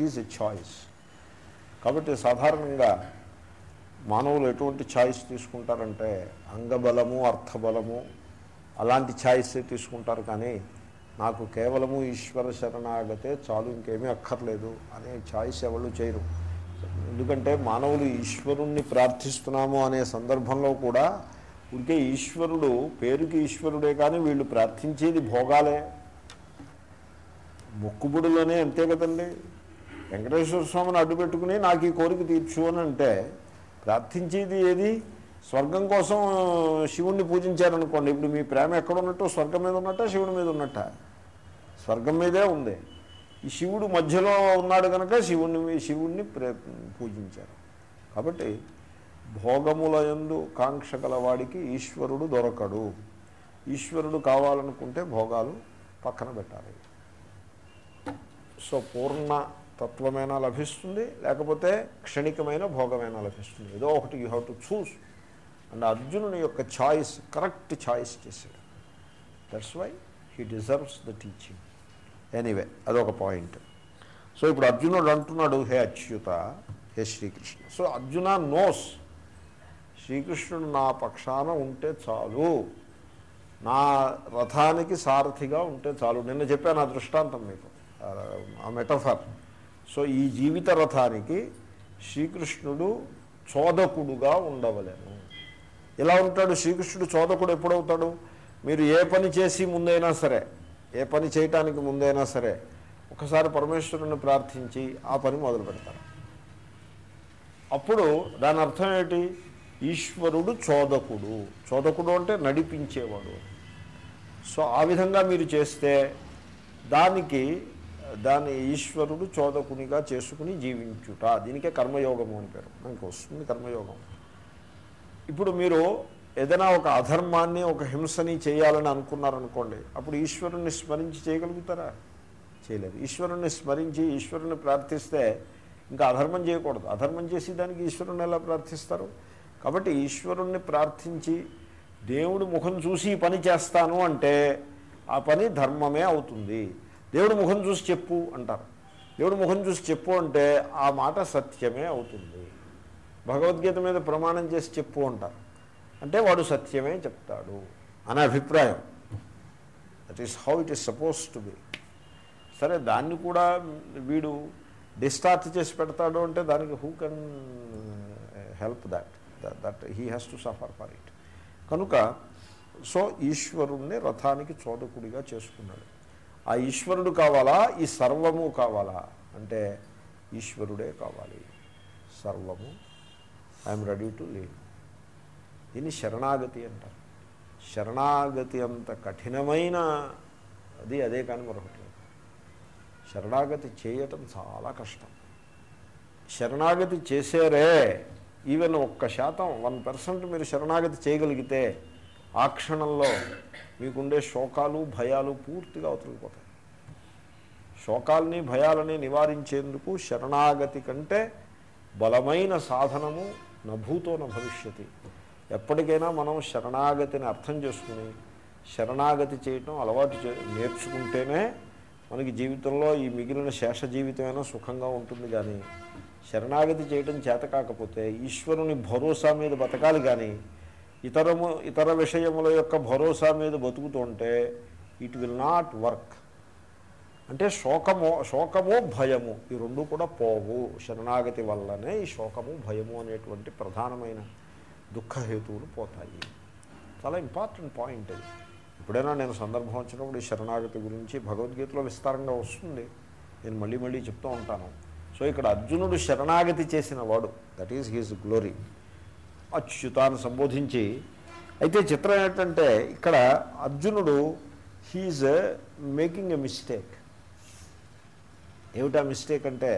It is a choice కాబట్టి సాధారణంగా మానవులు ఎటువంటి ఛాయిస్ తీసుకుంటారంటే అంగబలము అర్థబలము అలాంటి ఛాయిస్ తీసుకుంటారు కానీ నాకు కేవలము ఈశ్వర శరణాగతే చాలు ఇంకేమీ అక్కర్లేదు అనే ఛాయిస్ ఎవరు చేయరు. ఎందుకంటే మానవులు ఈశ్వరుణ్ణి ప్రార్థిస్తున్నాము అనే సందర్భంలో కూడా ఉంటే ఈశ్వరుడు పేరుకి ఈశ్వరుడే కానీ వీళ్ళు ప్రార్థించేది భోగాలే. మొక్కుబుడులోనే అంతే కదండి. వెంకటేశ్వర స్వామిని అడ్డు పెట్టుకుని నాకు ఈ కోరిక తీర్చు అని అంటే ప్రార్థించేది ఏది? స్వర్గం కోసం శివుణ్ణి పూజించారనుకోండి. ఇప్పుడు మీ ప్రేమ ఎక్కడ ఉన్నట్టు స్వర్గం మీద ఉన్నట్ట? శివుడి మీద ఉన్నట్ట? స్వర్గం మీదే ఉంది. ఈ శివుడు మధ్యలో ఉన్నాడు కనుక శివుణ్ణి శివుణ్ణి ప్రే పూజించారు. కాబట్టి భోగముల ఎందు కాంక్ష గలవాడికి ఈశ్వరుడు దొరకడు. ఈశ్వరుడు కావాలనుకుంటే భోగాలు పక్కన పెట్టాలి. సో పూర్ణ తత్వమైనా లభిస్తుంది లేకపోతే క్షణికమైన భోగమైనా లభిస్తుంది. ఏదో ఒకటి you have to choose. And అర్జునుని యొక్క ఛాయిస్ కరెక్ట్ ఛాయిస్ చేశాడు. That's why he deserves the teaching anyway అదొక పాయింట్. సో ఇప్పుడు అర్జునుడు అంటున్నాడు హే అచ్యుత హే శ్రీకృష్ణ. సో అర్జున నోస్ శ్రీకృష్ణుడు నా పక్షాన ఉంటే చాలు. నా రథానికి సారథిగా ఉంటే చాలు. నిన్న చెప్పాను ఆ దృష్టాంతం మీకు. ఆ మెటఫర్. సో ఈ జీవిత రథానికి శ్రీకృష్ణుడు చోదకుడుగా ఉండవలేను ఎలా ఉంటాడు? శ్రీకృష్ణుడు చోదకుడు ఎప్పుడవుతాడు? మీరు ఏ పని చేసి ముందైనా సరే ఏ పని చేయటానికి ముందైనా సరే ఒకసారి పరమేశ్వరుని ప్రార్థించి ఆ పని మొదలు పెడతారు. అప్పుడు దాని అర్థం ఏంటి? ఈశ్వరుడు చోదకుడు. చోదకుడు అంటే నడిపించేవాడు. సో ఆ విధంగా మీరు చేస్తే దానికి దాని ఈశ్వరుడు చోదకునిగా చేసుకుని జీవించుట. దీనికే కర్మయోగము అని పేరు. మనకు వస్తుంది కర్మయోగం. ఇప్పుడు మీరు ఏదైనా ఒక అధర్మాన్ని ఒక హింసని చేయాలని అనుకున్నారనుకోండి అప్పుడు ఈశ్వరుణ్ణి స్మరించి చేయగలుగుతారా? చేయలేదు. ఈశ్వరుణ్ణి స్మరించి ఈశ్వరుని ప్రార్థిస్తే ఇంకా అధర్మం చేయకూడదు. అధర్మం చేసి దానికి ఈశ్వరుని ఎలా ప్రార్థిస్తారు? కాబట్టి ఈశ్వరుణ్ణి ప్రార్థించి దేవుడి ముఖం చూసి పని చేస్తాను అంటే ఆ పని ధర్మమే అవుతుంది. దేవుడి ముఖం చూసి చెప్పు అంటారు. దేవుడి ముఖం చూసి చెప్పు అంటే ఆ మాట సత్యమే అవుతుంది. భగవద్గీత మీద ప్రమాణం చేసి చెప్పు అంటారు. అంటే వాడు సత్యమే చెప్తాడు అనే అభిప్రాయం. That is how it is suppose to be సరే దాన్ని కూడా వీడు డిస్టార్ట్ చేసి పెడతాడు అంటే దానికి who can help that that he has to suffer for it కనుక సో ఈశ్వరుణ్ణి రథానికి చోదకుడిగా చేసుకున్నాడు. ఆ ఈశ్వరుడు కావాలా? ఈ సర్వము కావాలా? అంటే ఈశ్వరుడే కావాలి. సర్వము. ఐఎమ్ రెడీ టు లీవ్ దీన్ని శరణాగతి అంటారు. శరణాగతి అంత కఠినమైన అది అదే కానీ మరొకటి. శరణాగతి చేయటం చాలా కష్టం. శరణాగతి చేసేరే. ఈవెన్ ఒక్క శాతం వన్ పర్సెంట్ మీరు శరణాగతి చేయగలిగితే ఆ క్షణంలో మీకుండే శోకాలు భయాలు పూర్తిగా అవతలిపోతాయి. శోకాల్ని భయాలని నివారించేందుకు శరణాగతి కంటే బలమైన సాధనము నభూతో న భవిష్యతి. ఎప్పటికైనా మనం శరణాగతిని అర్థం చేసుకుని శరణాగతి చేయటం అలవాటు చే నేర్చుకుంటేనే మనకి జీవితంలో ఈ మిగిలిన శేష జీవితమైనా సుఖంగా ఉంటుంది కానీ శరణాగతి చేయటం చేత కాకపోతే ఈశ్వరుని భరోసా మీద బతకాలి కానీ ఇతరము ఇతర విషయముల యొక్క భరోసా మీద బతుకుతుంటే ఇట్ విల్ నాట్ వర్క్. అంటే శోకము శోకము భయము ఈ రెండు కూడా పోవు. శరణాగతి వల్లనే ఈ శోకము భయము అనేటువంటి ప్రధానమైన దుఃఖహేతువులు పోతాయి. చాలా ఇంపార్టెంట్ పాయింట్ అది ఎప్పుడైనా నేను సందర్భం వచ్చినప్పుడు ఈ శరణాగతి గురించి భగవద్గీతలో విస్తారంగా వస్తుంది. నేను మళ్ళీ మళ్ళీ చెప్తూ ఉంటాను. సో ఇక్కడ అర్జునుడు శరణాగతి చేసిన వాడు దట్ ఈజ్ హీజ్ గ్లోరీ అచ్యుతాన్ని సంబోధించి. అయితే చిత్రం ఏంటంటే ఇక్కడ అర్జునుడు హీజ్ మేకింగ్ ఎ మిస్టేక్ ఏమిటా మిస్టేక్ అంటే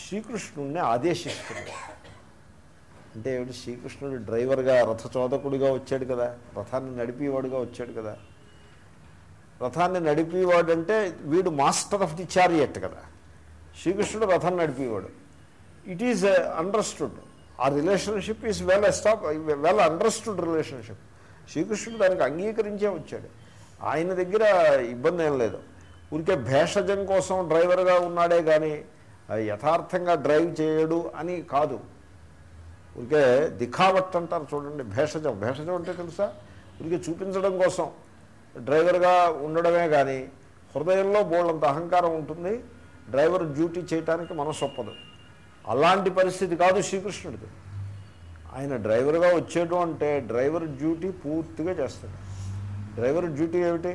శ్రీకృష్ణుడిని ఆదేశిస్తున్నాడు. అంటే ఏమిటి? శ్రీకృష్ణుడు డ్రైవర్గా రథచోదకుడిగా వచ్చాడు కదా. రథాన్ని నడిపేవాడుగా వచ్చాడు కదా. రథాన్ని నడిపేవాడంటే వీడు మాస్టర్ ఆఫ్ ది చారియట్ కదా. శ్రీకృష్ణుడు రథం నడిపేవాడు. ఇట్ ఈజ్ అండర్స్టూడ్ ఆ రిలేషన్షిప్ ఈజ్ వెల్ ఎస్టాబ్ వెల్ అండర్స్టూడ్ రిలేషన్షిప్ శ్రీకృష్ణుడు దానికి అంగీకరించే వచ్చాడు. ఆయన దగ్గర ఇబ్బంది ఏం లేదు. ఊరికే భేషజం కోసం డ్రైవర్గా ఉన్నాడే కానీ యథార్థంగా డ్రైవ్ చేయడు అని కాదు. ఊరికే దిఖావట్ అంటారు చూడండి భేషజం. భేషజం అంటే తెలుసా? ఊరికే చూపించడం కోసం. డ్రైవర్గా ఉండడమే కానీ హృదయంలో బోళ్ళంత అహంకారం ఉంటుంది. డ్రైవర్ డ్యూటీ చేయడానికి మనసు ఒప్పదు. అలాంటి పరిస్థితి కాదు శ్రీకృష్ణుడిది. ఆయన డ్రైవర్గా వచ్చేయడం అంటే డ్రైవర్ డ్యూటీ పూర్తిగా చేస్తాడు. డ్రైవర్ డ్యూటీ ఏమిటి?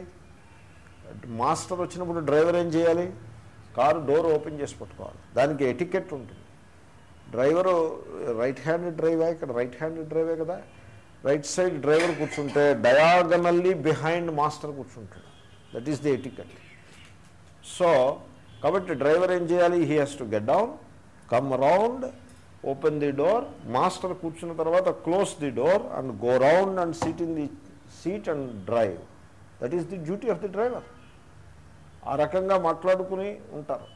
మాస్టర్ వచ్చినప్పుడు డ్రైవర్ ఏం చేయాలి? కారు డోర్ ఓపెన్ చేసి పట్టుకోవాలి. దానికి ఎటికెట్ ఉంటుంది. డ్రైవరు రైట్ హ్యాండ్ డ్రైవే ఇక్కడ రైట్ హ్యాండ్ డ్రైవే కదా. రైట్ సైడ్ డ్రైవర్ కూర్చుంటే డయాగనల్లీ బిహైండ్ మాస్టర్ కూర్చుంటాడు. That is the etiquette so కాబట్టి డ్రైవర్ ఏం చేయాలి? He has to get down come round open the door master కూర్చున్న తర్వాత close the door and go round and seat in the seat and drive that is the duty of the driver ఆ రకంగా మాట్లాడుకుని ఉంటారు.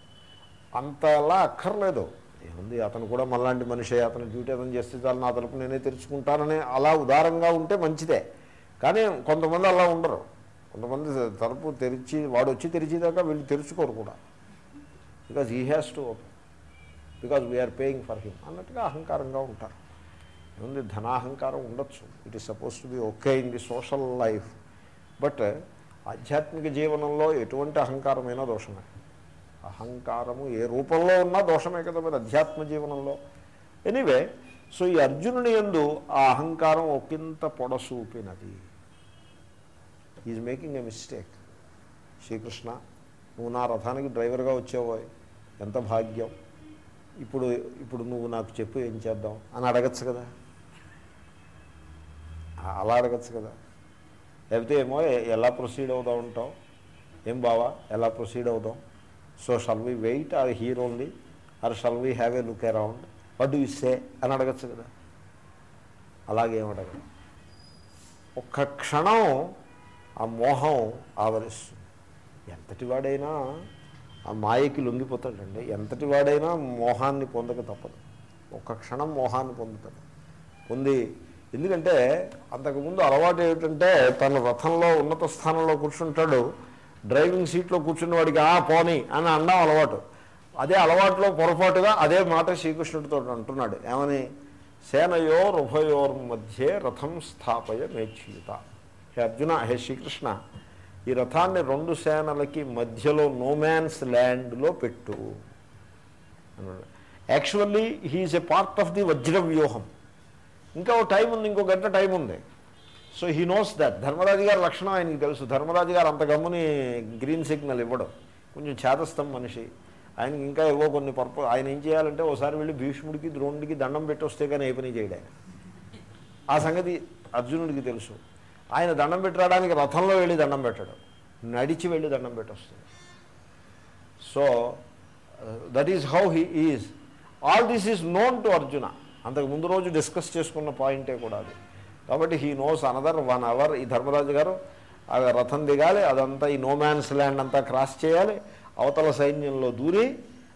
అంతలా అక్కర్లేదు. ఏముంది అతను కూడా మళ్ళాంటి మనిషి అతను డ్యూటీ అతను చేస్తే చాలు నా తరపు నేనే తెరుచుకుంటానని అలా ఉదారంగా ఉంటే మంచిదే. కానీ కొంతమంది అలా ఉండరు. కొంతమంది తలుపు తెరిచి వాడు వచ్చి తెరిచేదాకా వీళ్ళు తెరుచుకోరు కూడా. Because he has to open because we're paying for him. అన్నట్టుగా అహంకారంగా ఉంటారు. ఏముంది? ధనాహంకారం ఉండొచ్చు. It is suppose to be okay in the social life but ఆధ్యాత్మిక జీవనంలో ఎటువంటి అహంకారమైనా దోషమే. అహంకారము ఏ రూపంలో ఉన్నా దోషమే కదా మరి అధ్యాత్మ జీవనంలో. ఎనీవే సో ఈ అర్జునుని ఎందు ఆ అహంకారం ఒకంత పొడసూపినది. Is making a mistake Shri Krishna నువ్వు నా రథానికి డ్రైవర్గా వచ్చేవో ఎంత భాగ్యం. ఇప్పుడు ఇప్పుడు నువ్వు నాకు చెప్పు ఏం చేద్దాం అని అడగచ్చు కదా. అలా అడగచ్చు కదా. లేకపోతే ఏమో ఎలా ప్రొసీడ్ అవుదాం ఉంటావు ఏం బావా ఎలా ప్రొసీడ్ అవుదాం? So shall we wait or here only? Or shall we have a look around? What do say అని అడగచ్చు కదా. అలాగేం అడగదు ఒక్క క్షణం ఆ మోహం ఆవరిస్తుంది. ఎంతటి వాడైనా ఆ మాయకి లొంగిపోతాడండి. ఎంతటి వాడైనా మోహాన్ని పొందక తప్పదు. ఒక్క క్షణం మోహాన్ని పొందుతాడు. పొంది ఎందుకంటే అంతకుముందు అలవాటు ఏమిటంటే తన రథంలో ఉన్నత స్థానంలో కూర్చుంటాడు. డ్రైవింగ్ సీట్లో కూర్చున్న వాడికి ఆ పోనీ అని అన్నాం అలవాటు. అదే అలవాటులో పొరపాటుగా అదే మాట శ్రీకృష్ణుడితో అంటున్నాడు. ఏమని? సేనయోర్ ఉభయోర్ మధ్య రథం స్థాపయ మేచ్యుత. హే అర్జున హే శ్రీకృష్ణ ఈ రథాన్ని రెండు సేనలకి మధ్యలో నోమాన్స్ ల్యాండ్లో పెట్టు. అన్నాడు. Actually he is a part of the వజ్ర వ్యూహం ఇంకా ఓ టైం ఉంది ఇంకో గంట టైం ఉంది. So he knows that Dharmaraju గారి లక్షణం ఆయనకి తెలుసు. ధర్మరాజు గారు అంత గమ్ముని గ్రీన్ సిగ్నల్ ఇవ్వడం. కొంచెం చేతస్థం మనిషి. ఆయనకి ఇంకా ఏవో కొన్ని పర్ప ఆయన ఏం చేయాలంటే ఓసారి వెళ్ళి భీష్ముడికి ద్రోణుడికి దండం పెట్టి వస్తే కానీ ఏ పని చేయడానికి ఆ సంగతి అర్జునుడికి తెలుసు. ఆయన దండం పెట్టడానికి రథంలో వెళ్ళి దండం పెట్టడం. నడిచి వెళ్ళి దండం పెట్టొస్తుంది. So that is how he is all this is known to Arjuna అంతకు ముందు రోజు డిస్కస్ చేసుకున్న పాయింటే కూడా అది. కాబట్టి he knows another one hour ఈ ధర్మరాజు గారు ఆ రథం దిగాలి అదంతా ఈ నోమాన్స్ ల్యాండ్ అంతా క్రాస్ చేయాలి అవతల సైన్యంలో దూరి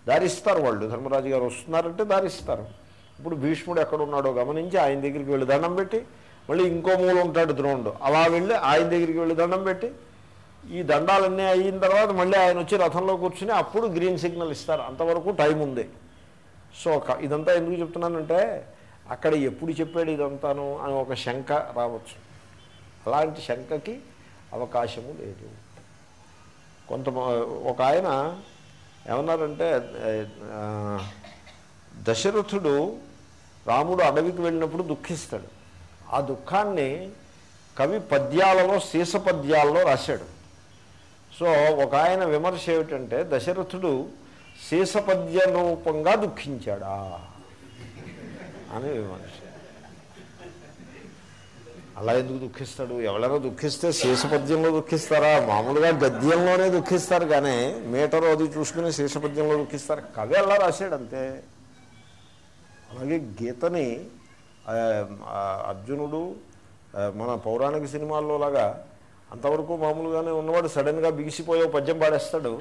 దారిస్తారు వాళ్ళు. ధర్మరాజు గారు వస్తున్నారంటే దారిస్తారు. ఇప్పుడు భీష్ముడు ఎక్కడ ఉన్నాడో గమనించి ఆయన దగ్గరికి వెళ్ళి దండం పెట్టి మళ్ళీ ఇంకో మూల ఉంటాడు ద్రోణుడు. అలా వెళ్ళి ఆయన దగ్గరికి వెళ్ళి దండం పెట్టి ఈ దండాలన్నీ అయిన తర్వాత మళ్ళీ ఆయన వచ్చి రథంలో కూర్చుని అప్పుడు గ్రీన్ సిగ్నల్ ఇస్తారు. అంతవరకు టైం ఉంది. సో ఇదంతా ఎందుకు చెప్తున్నానంటే అక్కడ ఎప్పుడు చెప్పాడు ఇదంతాను అని ఒక శంక రావచ్చు. అలాంటి శంకకి అవకాశము లేదు. కొంత ఒక ఆయన ఏమన్నారంటే దశరథుడు రాముడు అడవికి వెళ్ళినప్పుడు దుఃఖిస్తాడు. ఆ దుఃఖాన్ని కవి పద్యాలలో సీస పద్యాలలో రాశాడు. సో ఒక ఆయన విమర్శ ఏమిటంటే దశరథుడు శీసపద్య రూపంగా దుఃఖించాడా అని విమర్శ. అలా ఎందుకు దుఃఖిస్తాడు? ఎవరైనా దుఃఖిస్తే శీసపద్యంలో దుఃఖిస్తారా? మామూలుగా గద్యంలోనే దుఃఖిస్తారు కానీ మీటర్ అది చూసుకుని శీసపద్యంలో దుఃఖిస్తారు. కవి అలా రాశాడు అంతే అలాగే గీతని అర్జునుడు మన పౌరాణిక సినిమాల్లో లాగా అంతవరకు మామూలుగానే ఉన్నవాడు సడన్గా బిగిసిపోయే పద్యం పాడేస్తాడు.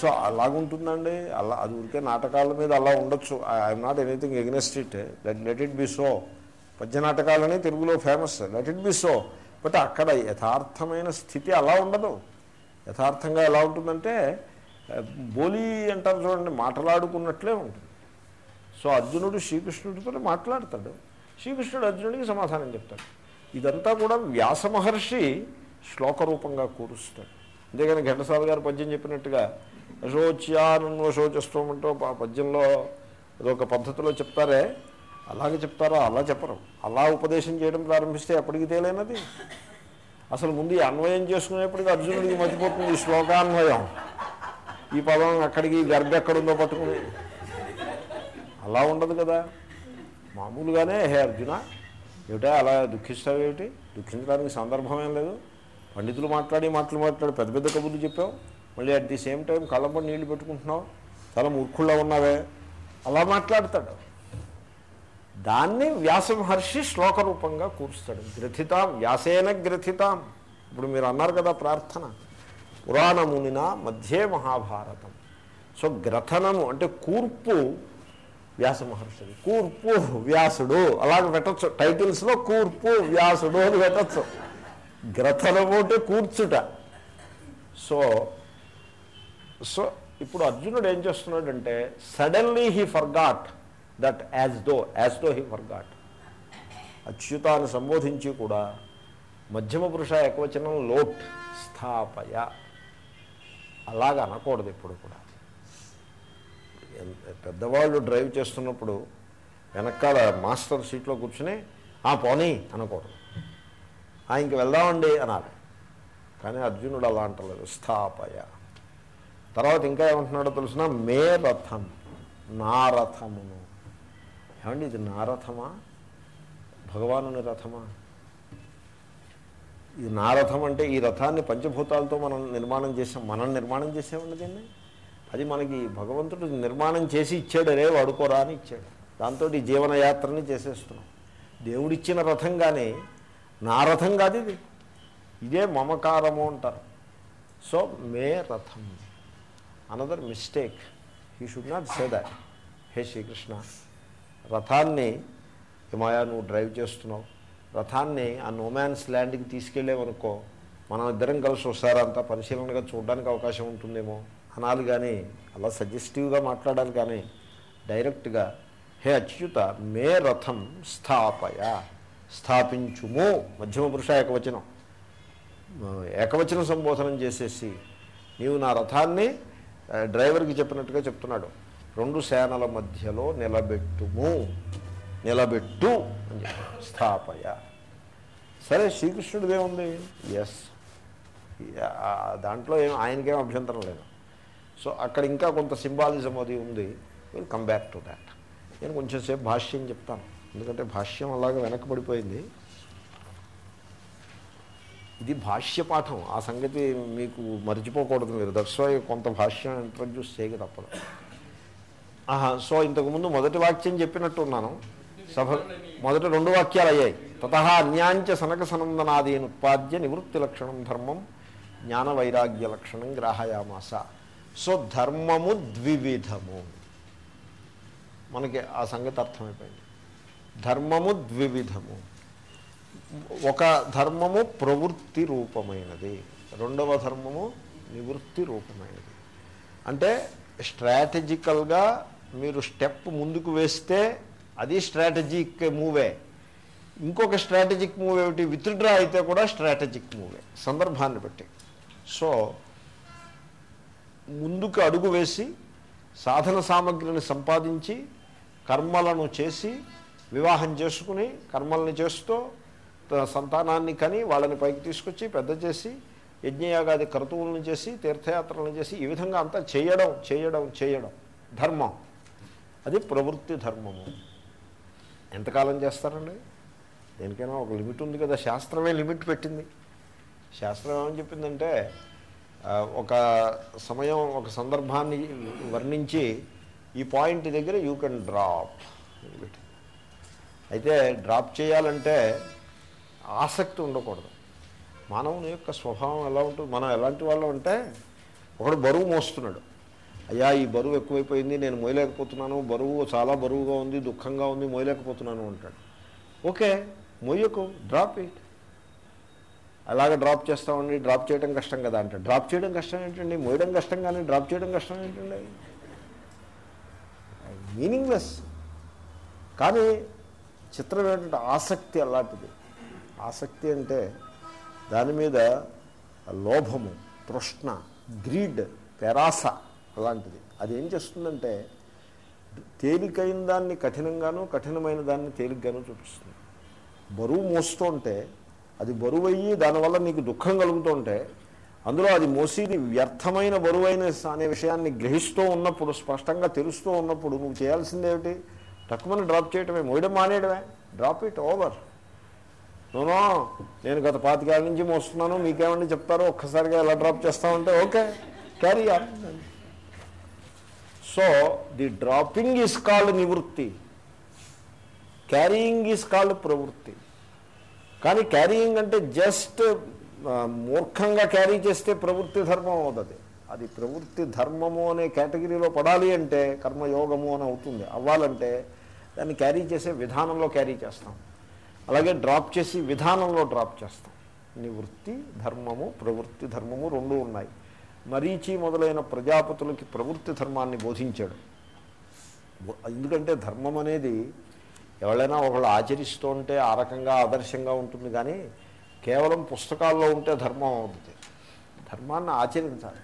సో అలాగుంటుందండి. అలా అది ఊరికే నాటకాల మీద అలా ఉండొచ్చు. I'm not anything against it. Let let it be so పద్య నాటకాలని తెలుగులో famous. Let it be so but అక్కడ యథార్థమైన స్థితి అలా ఉండదు. యథార్థంగా ఎలా ఉంటుందంటే బోలీ అంటారు చూడండి మాటలాడుకున్నట్లే ఉంటుంది. సో అర్జునుడు శ్రీకృష్ణుడితో మాట్లాడతాడు. శ్రీకృష్ణుడు అర్జునుడికి సమాధానం చెప్తాడు. ఇదంతా కూడా వ్యాస మహర్షి శ్లోకరూపంగా కూరుస్తాడు. అంతేగాని ఘంటసాల గారు పద్యం చెప్పినట్టుగా యశోచ్యానన్వ శోచస్వం అంటూ పద్యంలో అదొక పద్ధతిలో చెప్తారే అలాగే చెప్తారో అలా చెప్పరు. అలా ఉపదేశం చేయడం ప్రారంభిస్తే ఎప్పటికి తేలేనది. అసలు ముందు అన్వయం చేసుకునేప్పటికీ అర్జునుడికి మర్చిపోతుంది శ్లోకాన్వయం. ఈ పదం అక్కడికి గర్భ ఎక్కడుందో పట్టుకుని. అలా ఉండదు కదా. మామూలుగానే హే అర్జున ఏమిటా అలా దుఃఖిస్తావేమిటి? దుఃఖించడానికి సందర్భం ఏం లేదు. పండితులు మాట్లాడి మాటలు మాట్లాడి పెద్ద పెద్ద కబుర్లు చెప్పావు. మళ్ళీ అట్ ది సేమ్ టైం కళ్ళంపడి నీళ్ళు పెట్టుకుంటున్నావు. చాలా మూర్ఖుల్లో ఉన్నావే. అలా మాట్లాడతాడు. దాన్ని వ్యాస మహర్షి శ్లోక రూపంగా గ్రథితాం వ్యాసేన గ్రథితాం. ఇప్పుడు మీరు అన్నారు కదా ప్రార్థన. పురాణమునిన మధ్యే మహాభారతం. సో గ్రథనము అంటే కూర్పు వ్యాస మహర్షిది కూర్పు వ్యాసుడు. అలాగ పెట్టచ్చు. టైటిల్స్లో కూర్పు వ్యాసుడు అని పెట్టచ్చు. గ్రథనము అంటే కూర్చుట. సో సో ఇప్పుడు అర్జునుడు ఏం చేస్తున్నాడంటే suddenly he forgot that as though as though he forgot అచ్యుతాన్ని సంబోధించి కూడా మధ్యమ పురుష ఏకవచనం లోట్ స్థాపయ. అలాగ అనకూడదు ఇప్పుడు కూడా. పెద్దవాళ్ళు డ్రైవ్ చేస్తున్నప్పుడు వెనకాల మాస్టర్ సీట్లో కూర్చుని ఆ పోనీ అనకూడదు. "ఆ, ఇంక వెళ్దామండి అన్నారు కానీ అర్జునుడు అలా అంటలేదు. స్థాపయ తర్వాత ఇంకా ఏమంటున్నాడో తెలిసిన? మే రథం నా రథమును ఏమండి ఇది నా రథమా? భగవానుని రథమా? ఇది నా రథం అంటే ఈ రథాన్ని పంచభూతాలతో మనం నిర్మాణం చేసాం మనం నిర్మాణం చేసామండి దీన్ని? అది మనకి భగవంతుడు నిర్మాణం చేసి ఇచ్చాడు రే వాడుకోరా అని ఇచ్చాడు. దాంతో ఈ జీవనయాత్రని చేసేస్తున్నాం. దేవుడిచ్చిన రథం కానీ నా రథం కాదు ఇది. ఇదే మమకారము అంటారు. సో మే రథం. Another mistake he should not say that హే శ్రీకృష్ణ రథాన్ని హిమాయా నువ్వు డ్రైవ్ చేస్తున్నావు. రథాన్ని ఆ నోమాన్స్ ల్యాండ్కి తీసుకెళ్ళేవనుకో మనం ఇద్దరం కలిసి ఒకసారి అంతా పరిశీలనగా చూడడానికి అవకాశం ఉంటుందేమో? అనాలి కానీ అలా సజెస్టివ్గా మాట్లాడాలి కానీ డైరెక్ట్గా హే అచ్యుత మే రథం స్థాపయ స్థాపించుము మధ్యమ పురుష ఏకవచనం. ఏకవచనం సంబోధనం చేసేసి నీవు నా రథాన్ని డ్రైవర్కి చెప్పినట్టుగా చెప్తున్నాడు. రెండు సేనల మధ్యలో నిలబెట్టుము నిలబెట్టు అని చెప్పాడు స్థాపయ. సరే శ్రీకృష్ణుడిదేముంది? ఎస్ దాంట్లో ఏం ఆయనకేం అభ్యంతరం లేదు. సో అక్కడ ఇంకా కొంత సింబాలిజం అది ఉంది. Will come back to that నేను కొంచెంసేపు భాష్యం చెప్తాను. ఎందుకంటే భాష్యం అలాగే వెనకబడిపోయింది ఇది భాష్య పాఠం. ఆ సంగతి మీకు మర్చిపోకూడదు మీరు. దర్శనం కొంత భాష్యం ఇంట్రడ్యూస్ చేయక తప్పదు. ఆహా సో ఇంతకుముందు మొదటి వాక్యం చెప్పినట్టున్నాను. సభ మొదటి రెండు వాక్యాలు అయ్యాయి. తత అన్యాంచ సనక సనందనాదీన్ ఉత్పాద్య నివృత్తి లక్షణం ధర్మం జ్ఞాన వైరాగ్య లక్షణం గ్రాహయామాస. సో ధర్మము ద్వివిధము. మనకి ఆ సంగతి అర్థమైపోయింది. ధర్మము ద్వివిధము. ఒక ధర్మము ప్రవృత్తి రూపమైనది. రెండవ ధర్మము నివృత్తి రూపమైనది. అంటే స్ట్రాటజికల్గా మీరు స్టెప్ ముందుకు వేస్తే అది స్ట్రాటజిక్ మూవే. ఇంకొక స్ట్రాటజిక్ మూవ్ ఏమిటి? విత్డ్రా అయితే కూడా స్ట్రాటజిక్ మూవే. సందర్భాన్ని బట్టి. సో ముందుకు అడుగు వేసి సాధన సామగ్రిని సంపాదించి కర్మలను చేసి వివాహం చేసుకుని కర్మల్ని చేస్తూ త- సంతానాన్ని కని వాళ్ళని పైకి తీసుకొచ్చి పెద్ద చేసి యజ్ఞయాగాది క్రతువులను చేసి తీర్థయాత్రలను చేసి ఈ విధంగా అంతా చేయడం చేయడం చేయడం. ధర్మం. అది ప్రవృత్తి ధర్మము. ఎంతకాలం చేస్తారండి? దేనికైనా ఒక లిమిట్ ఉంది కదా శాస్త్రమే లిమిట్ పెట్టింది. శాస్త్రం ఏమని చెప్పిందంటే ఒక సమయం ఒక సందర్భాన్ని వర్ణించి ఈ పాయింట్ దగ్గర యూ కెన్ డ్రాప్ అయితే డ్రాప్ చేయాలంటే ఆసక్తి ఉండకూడదు. మానవుని యొక్క స్వభావం ఎలా ఉంటుంది మనం ఎలాంటి వాళ్ళం అంటే ఒకడు బరువు మోస్తున్నాడు. అయ్యా ఈ బరువు ఎక్కువైపోయింది నేను మోయలేకపోతున్నాను బరువు చాలా బరువుగా ఉంది దుఃఖంగా ఉంది మోయలేకపోతున్నాను అంటాడు. ఓకే మోయకు డ్రాప్ ఇట్ అలాగ డ్రాప్ చేస్తామండి డ్రాప్ చేయడం కష్టం కదా అంటే డ్రాప్ చేయడం కష్టం ఏంటండి? మోయడం కష్టం కానీ డ్రాప్ చేయడం కష్టం ఏంటండి? మీనింగ్లెస్ కానీ చిత్రం ఏంటంటే ఆసక్తి అలాంటిది. ఆసక్తి అంటే దాని మీద లోభము తృష్ణ గ్రీడ్ పెరాస అలాంటిది. అది ఏం చేస్తుందంటే తేలికైన దాన్ని కఠినంగాను కఠినమైన దాన్ని తేలిగ్గాను చూపిస్తుంది. బరువు మోస్తూ ఉంటే అది బరువయ్యి దానివల్ల నీకు దుఃఖం కలుగుతుంటే అందులో అది మోసేది వ్యర్థమైన బరువైన అనే విషయాన్ని గ్రహిస్తూ ఉన్నప్పుడు స్పష్టంగా తెలుస్తూ ఉన్నప్పుడు నువ్వు చేయాల్సింది ఏమిటి? తక్కువని డ్రాప్ చేయటమే. మోయడం మానేయడమే. డ్రాప్ ఇట్ ఓవర్ నూనో నేను గత పాతికేళ్ళ నుంచి మోస్తున్నాను. మీకేమని చెప్తారో ఒక్కసారిగా ఎలా డ్రాప్ చేస్తామంటే okay carry on so the dropping is called నివృత్తి. క్యారీయింగ్ ఈజ్ కాల్డ్ ప్రవృత్తి. కానీ క్యారీయింగ్ అంటే జస్ట్ మూర్ఖంగా క్యారీ చేస్తే ప్రవృత్తి ధర్మం అవుతుంది. అది ప్రవృత్తి ధర్మము అనే కేటగిరీలో పడాలి అంటే కర్మయోగము అని అవుతుంది. అవ్వాలంటే దాన్ని క్యారీ చేసే విధానంలో క్యారీ చేస్తాం. అలాగే డ్రాప్ చేసి విధానంలో డ్రాప్ చేస్తాం. నివృత్తి ధర్మము ప్రవృత్తి ధర్మము రెండు ఉన్నాయి. మరీచి మొదలైన ప్రజాపతులకి ప్రవృత్తి ధర్మాన్ని బోధించాడు. ఎందుకంటే ధర్మం అనేది ఎవరైనా ఒకళ్ళు ఆచరిస్తూ ఉంటే ఆ రకంగా ఆదర్శంగా ఉంటుంది కానీ కేవలం పుస్తకాల్లో ఉంటే ధర్మం అవుతుంది. ధర్మాన్ని ఆచరించాలి.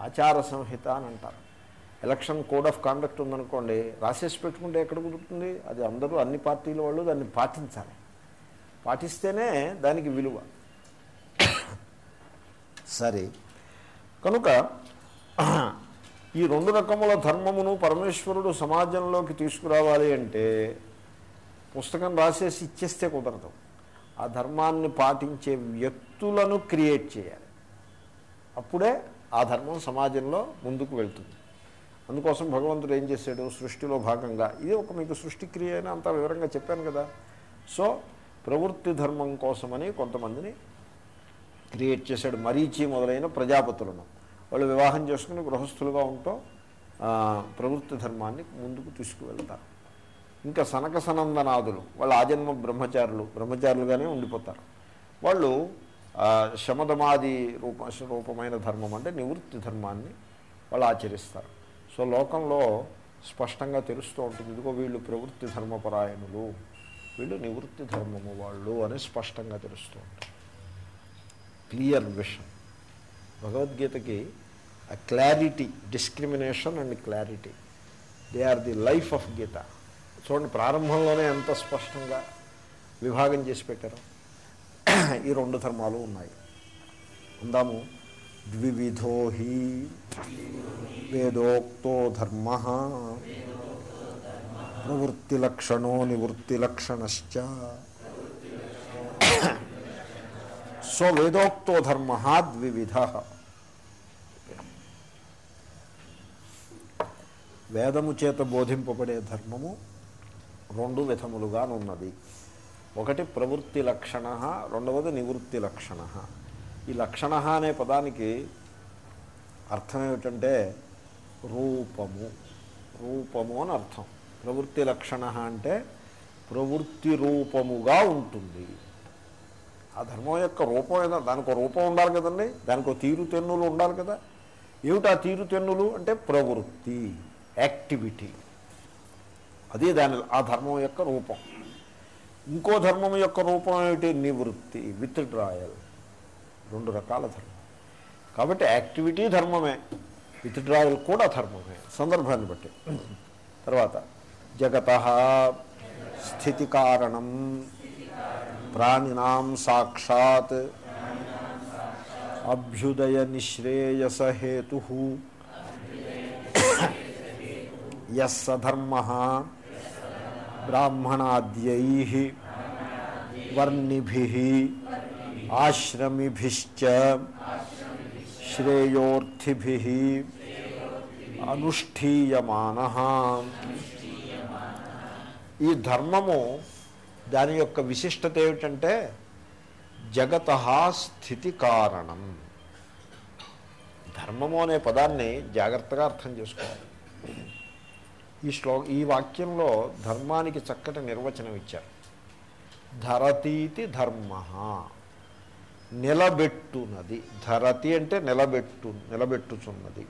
ఆచార సంహిత అని అంటారు. ఎలక్షన్ కోడ్ ఆఫ్ కాండక్ట్ ఉందనుకోండి రాసేసి పెట్టుకుంటే ఎక్కడ కుదురుతుంది? అది అందరూ అన్ని పార్టీల వాళ్ళు దాన్ని పాటించాలి. పాటిస్తేనే దానికి విలువ. సరే. కనుక ఈ రెండు రకముల ధర్మమును పరమేశ్వరుడు సమాజంలోకి తీసుకురావాలి అంటే పుస్తకం రాసేసి ఇచ్చేస్తే కుదరదు. ఆ ధర్మాన్ని పాటించే వ్యక్తులను క్రియేట్ చేయాలి. అప్పుడే ఆ ధర్మం సమాజంలో ముందుకు వెళ్తుంది. అందుకోసం భగవంతుడు ఏం చేశాడు? సృష్టిలో భాగంగా. ఇది ఒక మీకు సృష్టి క్రియ అని అంత వివరంగా చెప్పాను కదా. సో ప్రవృత్తి ధర్మం కోసమని కొంతమందిని క్రియేట్ చేశాడు. మరీచి మొదలైన ప్రజాపతులను. వాళ్ళు వివాహం చేసుకుని గృహస్థులుగా ఉంటూ ప్రవృత్తి ధర్మాన్ని ముందుకు తీసుకువెళ్తారు. ఇంకా సనక సనందనాదులు వాళ్ళు ఆజన్మ బ్రహ్మచారులు బ్రహ్మచారులుగానే ఉండిపోతారు. వాళ్ళు శమదమాది రూప రూపమైన ధర్మం అంటే నివృత్తి ధర్మాన్ని వాళ్ళు ఆచరిస్తారు. సో లోకంలో స్పష్టంగా తెలుస్తూ ఉంటుంది ఇదిగో వీళ్ళు ప్రవృత్తి ధర్మపరాయణులు వీళ్ళు నివృత్తి ధర్మము వాళ్ళు అని స్పష్టంగా తెలుస్తూ ఉంటుంది. Clear vision. భగవద్గీతకి clarity discrimination and clarity. They are the life of Gita. చూడండి ప్రారంభంలోనే ఎంత స్పష్టంగా విభాగం చేసి పెట్టారు. ఈ రెండు ధర్మాలు ఉన్నాయి. అందాము ద్వివిధో హి వేదోక్తో ధర్మ ప్రవృత్తిలక్షణో నివృత్తిలక్షణశ్చ. సో వేదోక్తో ధర్మ ద్వివిధ. వేదము చేత బోధింపబడే ధర్మము రెండు విధములుగానున్నది ఒకటి ప్రవృత్తి లక్షణ రెండవది నివృత్తి లక్షణ. ఈ లక్షణ అనే పదానికి అర్థం ఏమిటంటే రూపము. రూపము అని అర్థం. ప్రవృత్తి లక్షణ అంటే ప్రవృత్తి రూపముగా ఉంటుంది. ఆ ధర్మం యొక్క రూపం ఏదో దానికి రూపం ఉండాలి కదండి. దానికి తీరుతెన్నులు తీరు తెన్నులు ఉండాలి కదా. ఏమిటి ఆ తీరు తెన్నులు? అంటే ప్రవృత్తి యాక్టివిటీ. అది దాని ఆ ధర్మం యొక్క రూపం. ఇంకో ధర్మం యొక్క రూపం ఏమిటి? నివృత్తి విత్ డ్రాయల్ రెండు రకాల ధర్మం. కాబట్టి యాక్టివిటీ ధర్మమే విత్ డ్రాయల్ కూడా ధర్మమే. సందర్భాన్ని బట్టి. తర్వాత జగత స్థితి కారణం ప్రాణినాం సాక్షాత్ అభ్యుదయ నిశ్రేయస హేతు సధర్మ ధర్మ బ్రాహ్మణాద్యై వర్ణిభి ఆశ్రమిభిశ్చ శ్రేయోర్థిభి అనుష్ఠీయమాన ఈ ధర్మము దాని యొక్క విశిష్టత ఏమిటంటే జగత స్థితి కారణం. ధర్మము అనే పదాన్ని జాగ్రత్తగా అర్థం చేసుకోవాలి. ఈ శ్లోక ఈ వాక్యంలో ధర్మానికి చక్కటి నిర్వచనం ఇచ్చారు. ధరతీతి ధర్మ నిలబెట్టునది. ధరతి అంటే నిలబెట్టు నిలబెట్టుచున్నది.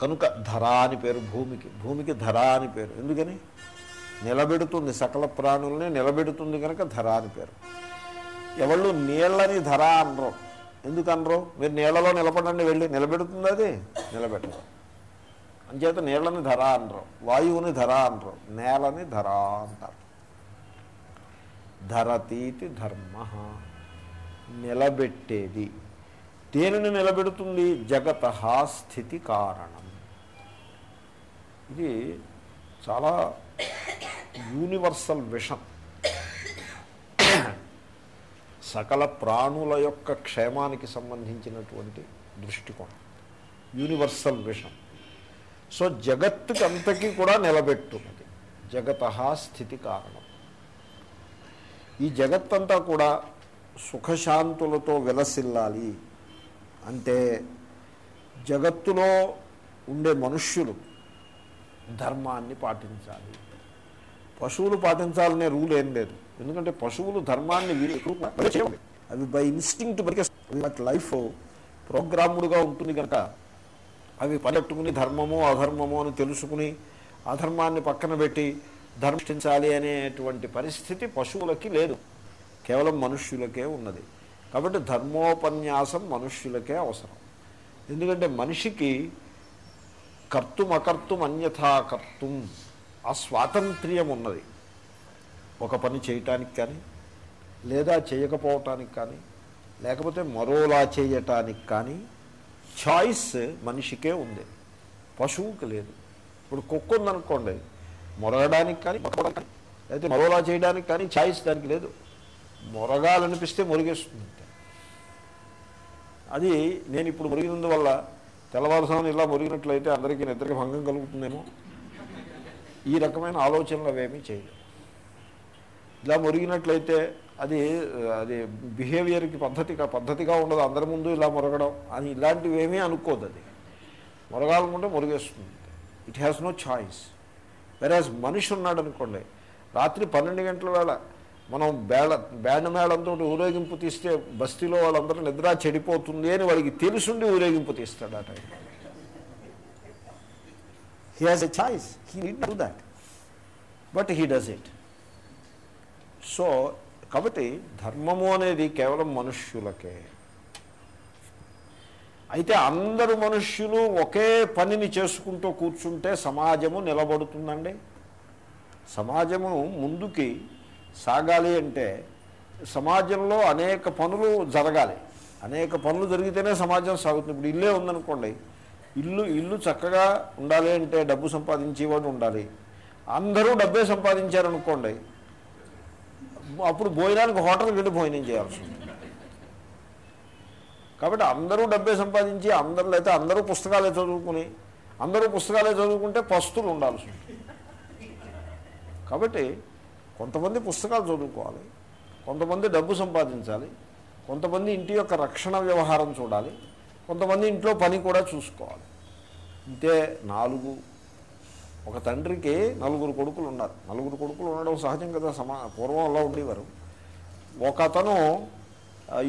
కనుక ధర అని పేరు భూమికి భూమికి ధర అని పేరు. ఎందుకని? నిలబెడుతుంది సకల ప్రాణుల్ని నిలబెడుతుంది కనుక ధర అని పేరు. ఎవళ్ళు నీళ్ళని ధర అనరు. ఎందుకు అనరు? మీరు నీళ్ళలో నిలబడండి వెళ్ళి నిలబెడుతుంది అది? నిలబెట్టరు. అంచేత నీళ్ళని ధర అనరు వాయువుని ధర అనరు నేలని ధర అంటారు. ధరతీతి ధర్మ నిలబెట్టేది. దేనిని నిలబెడుతుంది? జగత స్థితి కారణం. ఇది చాలా యూనివర్సల్ విషం సకల ప్రాణుల యొక్క క్షేమానికి సంబంధించినటువంటి దృష్టికోణం. యూనివర్సల్ విషం సో జగత్తుకంతకీ కూడా నిలబెట్టున్నది. జగత స్థితి కారణం. ఈ జగత్తంతా కూడా సుఖశాంతులతో విలసిల్లాలి. అంటే జగత్తులో ఉండే మనుష్యులు ధర్మాన్ని పాటించాలి. పశువులు పాటించాలనే రూల్ ఏం లేదు. ఎందుకంటే పశువులు ధర్మాన్ని అవి బై ఇన్స్టింక్ట్ బట్ లైఫ్ ప్రోగ్రాముడుగా ఉంటుంది కనుక అవి పనిపెట్టుకుని ధర్మము అధర్మము అని తెలుసుకుని అధర్మాన్ని పక్కన పెట్టి ధర్మించాలి అనేటువంటి పరిస్థితి పశువులకి లేదు. కేవలం మనుష్యులకే ఉన్నది. కాబట్టి ధర్మోపన్యాసం మనుష్యులకే అవసరం. ఎందుకంటే మనిషికి కర్తుం అకర్తుం అన్యథా కర్తుం ఆ స్వాతంత్ర్యం ఉన్నది. ఒక పని చేయటానికి కానీ లేదా చేయకపోవటానికి కానీ లేకపోతే మరోలా చేయటానికి కానీ చాయిస్ మనిషికే ఉంది. పశువుకి లేదు. ఇప్పుడు కుక్క ఉందనుకోండి మొరగడానికి కానీ మొరగడానికి కానీ, మరోలా చేయడానికి కానీ ఛాయిస్ దానికి లేదు. మొరగాలనిపిస్తే మురిగేస్తుంది అది నేను ఇప్పుడు మురిగినందువల్ల తెల్లవారుసామున ఇలా మురిగినట్లయితే అందరికీ నిద్రకి భంగం కలుగుతుందేమో. ఈ రకమైన ఆలోచనలు అవేమీ చేయలేదు ఇలా మురిగినట్లయితే అది అది బిహేవియర్కి పద్ధతిగా పద్ధతిగా ఉండదు. అందరి ముందు ఇలా మురగడం అని ఇలాంటివి ఏమీ అనుకోదు అది. మొరగాలనుకుంటే మురిగేస్తుంది. It has no choice whereas మనిషి ఉన్నాడు అనుకోండి రాత్రి పన్నెండు గంటల వేళ మనం బేళ బ్యాండ్ మేళంతో ఊరేగింపు తీస్తే బస్తీలో వాళ్ళందరూ నిద్ర చెడిపోతుంది అని వాడికి తెలుసుండి ఊరేగింపు తీస్తాడు ఆ time he has a choice he need do that but he does it so కాబట్టి ధర్మము అనేది కేవలం మనుష్యులకే. అయితే అందరు మనుష్యులు ఒకే పనిని చేసుకుంటూ కూర్చుంటే సమాజము నిలబడుతుందండి. సమాజము ముందుకి సాగాలి అంటే సమాజంలో అనేక పనులు జరగాలి. అనేక పనులు జరిగితేనే సమాజం సాగుతుంది. ఇప్పుడు ఇల్లే ఉందనుకోండి ఇల్లు ఇల్లు చక్కగా ఉండాలి అంటే డబ్బు సంపాదించేవాడు ఉండాలి. అందరూ డబ్బే సంపాదించారనుకోండి అప్పుడు భోజనానికి హోటల్కి వెళ్ళి భోజనం చేయాల్సి ఉంది. కాబట్టి అందరూ డబ్బే సంపాదించి అందరూ అయితే అందరూ పుస్తకాలే చదువుకుని అందరూ పుస్తకాలే చదువుకుంటే పస్తులు ఉండాల్సి ఉంది. కాబట్టి కొంతమంది పుస్తకాలు చదువుకోవాలి కొంతమంది డబ్బు సంపాదించాలి కొంతమంది ఇంటి యొక్క రక్షణ వ్యవహారం చూడాలి కొంతమంది ఇంట్లో పని కూడా చూసుకోవాలి. ఇంతే నాలుగు ఒక తండ్రికి నలుగురు కొడుకులు ఉన్నారు. నలుగురు కొడుకులు ఉండడం సహజం కదా సమా పూర్వం అలా ఉండేవారు. ఒక అతను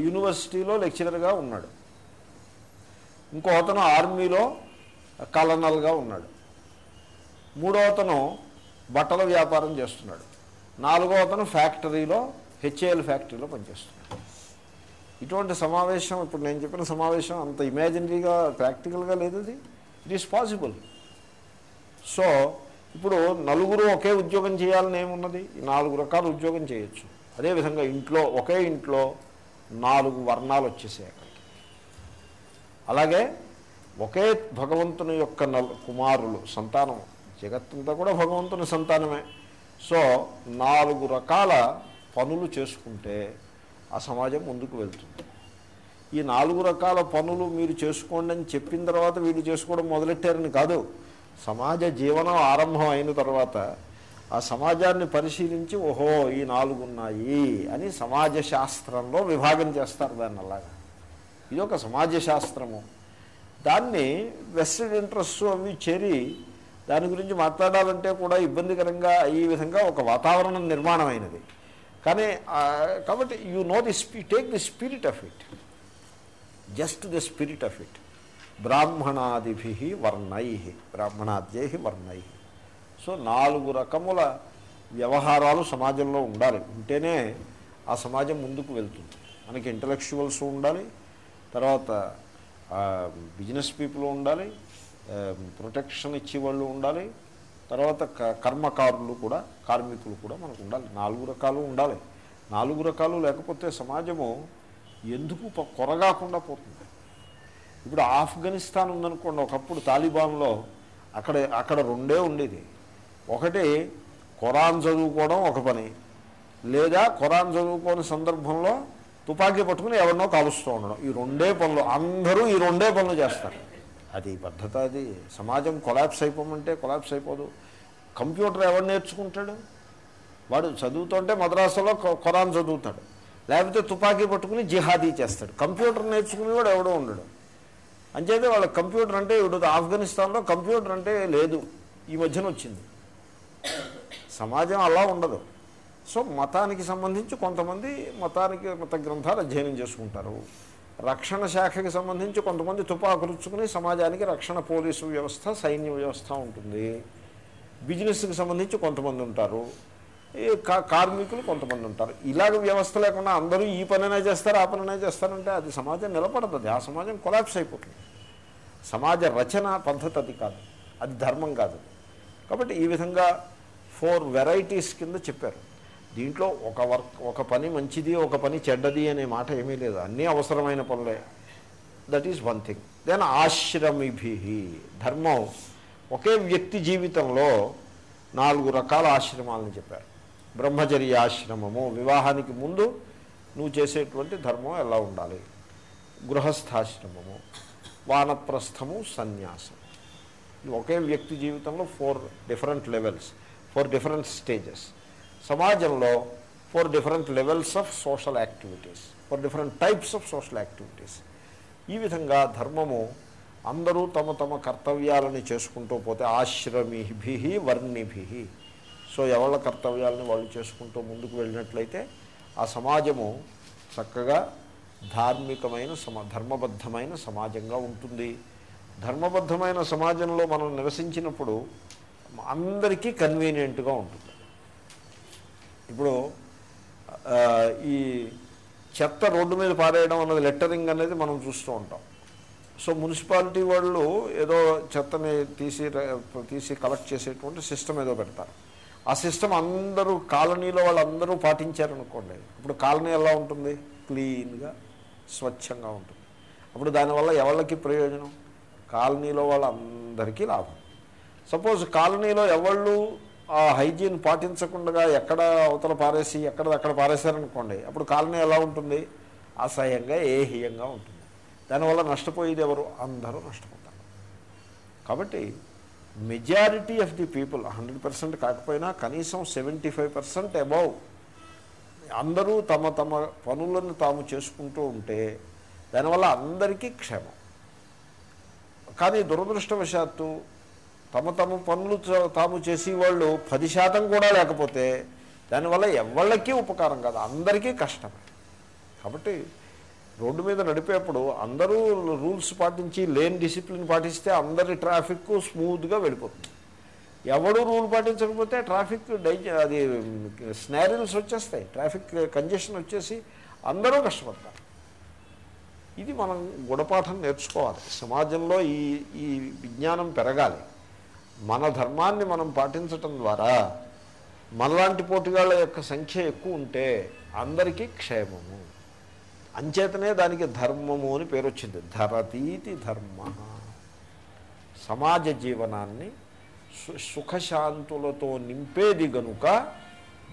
యూనివర్సిటీలో లెక్చరర్గా ఉన్నాడు. ఇంకో అతను ఆర్మీలో కలనల్గా ఉన్నాడు. మూడో అతను బట్టల వ్యాపారం చేస్తున్నాడు. నాలుగో అతను ఫ్యాక్టరీలో హెచ్ఏఎల్ ఫ్యాక్టరీలో పనిచేస్తున్నాడు. ఇటువంటి సమావేశం ఇప్పుడు నేను చెప్పిన సమావేశం అంత ఇమాజినరీగా ప్రాక్టికల్గా లేదు అది. ఇట్ ఈస్ పాసిబుల్ సో ఇప్పుడు నలుగురు ఒకే ఉద్యోగం చేయాలని ఏమున్నది? ఈ నాలుగు రకాల ఉద్యోగం చేయొచ్చు. అదేవిధంగా ఇంట్లో ఒకే ఇంట్లో నాలుగు వర్ణాలు వచ్చేసాయి అక్కడికి. అలాగే ఒకే భగవంతుని యొక్క నలు కుమారులు సంతానం. జగత్తంతా కూడా భగవంతుని సంతానమే. సో నాలుగు రకాల పనులు చేసుకుంటే ఆ సమాజం ముందుకు వెళ్తుంది. ఈ నాలుగు రకాల పనులు మీరు చేసుకోండి అని చెప్పిన తర్వాత వీళ్ళు చేసుకోవడం మొదలెట్టారని కాదు. సమాజ జీవనం ఆరంభం అయిన తర్వాత ఆ సమాజాన్ని పరిశీలించి ఓహో ఈ నాలుగు ఉన్నాయి అని సమాజ శాస్త్రంలో విభాగం చేస్తారు దాన్ని అలాగా. ఇది ఒక సమాజ శాస్త్రము దాన్ని వెస్టెడ్ ఇంట్రెస్ట్ అవి చేరి దాని గురించి మాట్లాడాలంటే కూడా ఇబ్బందికరంగా ఈ విధంగా ఒక వాతావరణం నిర్మాణం అయినది కానీ కాబట్టి you know the spi take the spirit of it just the spirit of it బ్రాహ్మణాదిభి వర్ణై బ్రాహ్మణాద్యై వర్ణై. సో నాలుగు రకముల వ్యవహారాలు సమాజంలో ఉండాలి. ఉంటేనే ఆ సమాజం ముందుకు వెళ్తుంది. మనకి ఇంటలెక్చువల్స్ ఉండాలి తర్వాత బిజినెస్ పీపుల్ ఉండాలి ప్రొటెక్షన్ ఇచ్చేవాళ్ళు ఉండాలి తర్వాత క- కర్మకారులు కూడా కార్మికులు కూడా మనకు ఉండాలి. నాలుగు రకాలు ఉండాలి. నాలుగు రకాలు లేకపోతే సమాజము ఎందుకు కొరగాకుండా పోతుంది? ఇప్పుడు ఆఫ్ఘనిస్తాన్ ఉందనుకోండి ఒకప్పుడు తాలిబాన్లో అక్కడ అక్కడ రెండే ఉండేది. ఒకటి ఖురాన్ చదువుకోవడం ఒక పని లేదా ఖురాన్ చదువుకోని సందర్భంలో తుపాకీ పట్టుకుని ఎవరినో కాలుస్తూ ఉండడం. ఈ రెండే పనులు అందరూ ఈ రెండే పనులు చేస్తారు. అది పద్ధత అది సమాజం కొలాప్స్ అయిపోమంటే కొలాప్స్ అయిపోదు. కంప్యూటర్ ఎవరు నేర్చుకుంటాడు? వాడు చదువుతుంటే మద్రాసులో ఖురాన్ చదువుతాడు. లేకపోతే తుపాకీ పట్టుకుని జిహాదీ చేస్తాడు. కంప్యూటర్ నేర్చుకునేవాడు ఎవడో ఉండడు. అంచేతే వాళ్ళ కంప్యూటర్ అంటే ఇప్పుడు ఆఫ్ఘనిస్తాన్లో కంప్యూటర్ అంటే లేదు. ఈ మధ్యన వచ్చింది. సమాజం అలా ఉండదు. సో మతానికి సంబంధించి కొంతమంది మతానికి మత గ్రంథాలు అధ్యయనం చేసుకుంటారు. రక్షణ శాఖకి సంబంధించి కొంతమంది తుపాకులుచ్చుకుని సమాజానికి రక్షణ పోలీసు వ్యవస్థ సైన్య వ్యవస్థ ఉంటుంది. బిజినెస్కి సంబంధించి కొంతమంది ఉంటారు. కార్మికులు కొంతమంది ఉంటారు. ఇలాగ వ్యవస్థ లేకుండా అందరూ ఈ పనినే చేస్తారు ఆ పనినే చేస్తారంటే అది సమాజం నిలబడుతుంది ఆ సమాజం కొలాప్స్ అయిపోతుంది. సమాజ రచన పద్ధతి అది కాదు. అది ధర్మం కాదు. కాబట్టి ఈ విధంగా ఫోర్ వెరైటీస్ కింద చెప్పారు. దీంట్లో ఒక వర్క్ ఒక పని మంచిది ఒక పని చెడ్డది అనే మాట ఏమీ లేదు. అన్నీ అవసరమైన పనులే. That is one thing then ఆశ్రమిభి ధర్మం. ఒకే వ్యక్తి జీవితంలో నాలుగు రకాల ఆశ్రమాలను చెప్పారు. బ్రహ్మచర్యాశ్రమము వివాహానికి ముందు నువ్వు చేసేటువంటి ధర్మం ఎలా ఉండాలి? గృహస్థాశ్రమము వానప్రస్థము సన్యాసం. ఇది ఒకే వ్యక్తి జీవితంలో four different levels four different stages సమాజంలో four different levels of social activities four different types of social activities ఈ విధంగా ధర్మము అందరూ తమ తమ కర్తవ్యాలని చేసుకుంటూ పోతే ఆశ్రమిభి వర్ణిభి సో ఎవళ్ళ కర్తవ్యాలని వాళ్ళు చేసుకుంటూ ముందుకు వెళ్ళినట్లయితే ఆ సమాజము చక్కగా ధార్మికమైన సమా ధర్మబద్ధమైన సమాజంగా ఉంటుంది. ధర్మబద్ధమైన సమాజంలో మనం నివసించినప్పుడు అందరికీ కన్వీనియంట్గా ఉంటుంది. ఇప్పుడు ఈ చెత్త రోడ్డు మీద పారేయడం అన్నది లెటరింగ్ అనేది మనం చూస్తూ ఉంటాం. సో మున్సిపాలిటీ వాళ్ళు ఏదో చెత్తని తీసి తీసి కలెక్ట్ చేసేటువంటి సిస్టమ్ ఏదో పెడతారు. ఆ సిస్టమ్ అందరూ కాలనీలో వాళ్ళందరూ పాటించారనుకోండి. ఇప్పుడు కాలనీ ఎలా ఉంటుంది? క్లీన్గా స్వచ్ఛంగా ఉంటుంది. అప్పుడు దానివల్ల ఎవరికి ప్రయోజనం? కాలనీలో వాళ్ళందరికీ లాభం. సపోజ్ కాలనీలో ఎవళ్ళు ఆ హైజీన్ పాటించకుండా ఎక్కడ అవతల పారేసి ఎక్కడ అక్కడ పారేశారనుకోండి అప్పుడు కాలనీ ఎలా ఉంటుంది? అసహ్యంగా ఏహీయంగా ఉంటుంది. దానివల్ల నష్టపోయేది ఎవరు? అందరూ నష్టపోతారు. కాబట్టి majority of the people hundred percent కాకపోయినా కనీసం సెవెంటీ ఫైవ్ పర్సెంట్ అబౌవ్ అందరూ తమ తమ పనులను తాము చేసుకుంటూ ఉంటే దానివల్ల అందరికీ క్షేమం. కానీ దురదృష్టవశాత్తు తమ తమ పనులు తాము చేసేవాళ్ళు పది శాతం కూడా లేకపోతే దానివల్ల ఎవళ్ళకి ఉపకారం కాదు అందరికీ కష్టమే. కాబట్టి రోడ్డు మీద నడిపేప్పుడు అందరూ రూల్స్ పాటించి లేన్ డిసిప్లిన్ పాటిస్తే అందరి ట్రాఫిక్ స్మూత్గా వెళ్ళిపోతుంది. ఎవడు రూల్ పాటించకపోతే ట్రాఫిక్ డై అది స్నారిల్స్ వచ్చేస్తాయి. ట్రాఫిక్ కంజెషన్ వచ్చేసి అందరూ కష్టపడతారు. ఇది మనం గుణపాఠం నేర్చుకోవాలి. సమాజంలో ఈ ఈ విజ్ఞానం పెరగాలి. మన ధర్మాన్ని మనం పాటించటం ద్వారా మనలాంటి పోటీగాళ్ళ యొక్క సంఖ్య ఎక్కువ ఉంటే అందరికీ క్షేమము. అంచేతనే దానికి ధర్మము అని పేరు వచ్చింది. ధరతీతి ధర్మ. సమాజ జీవనాన్ని సు సుఖశాంతులతో నింపేది గనుక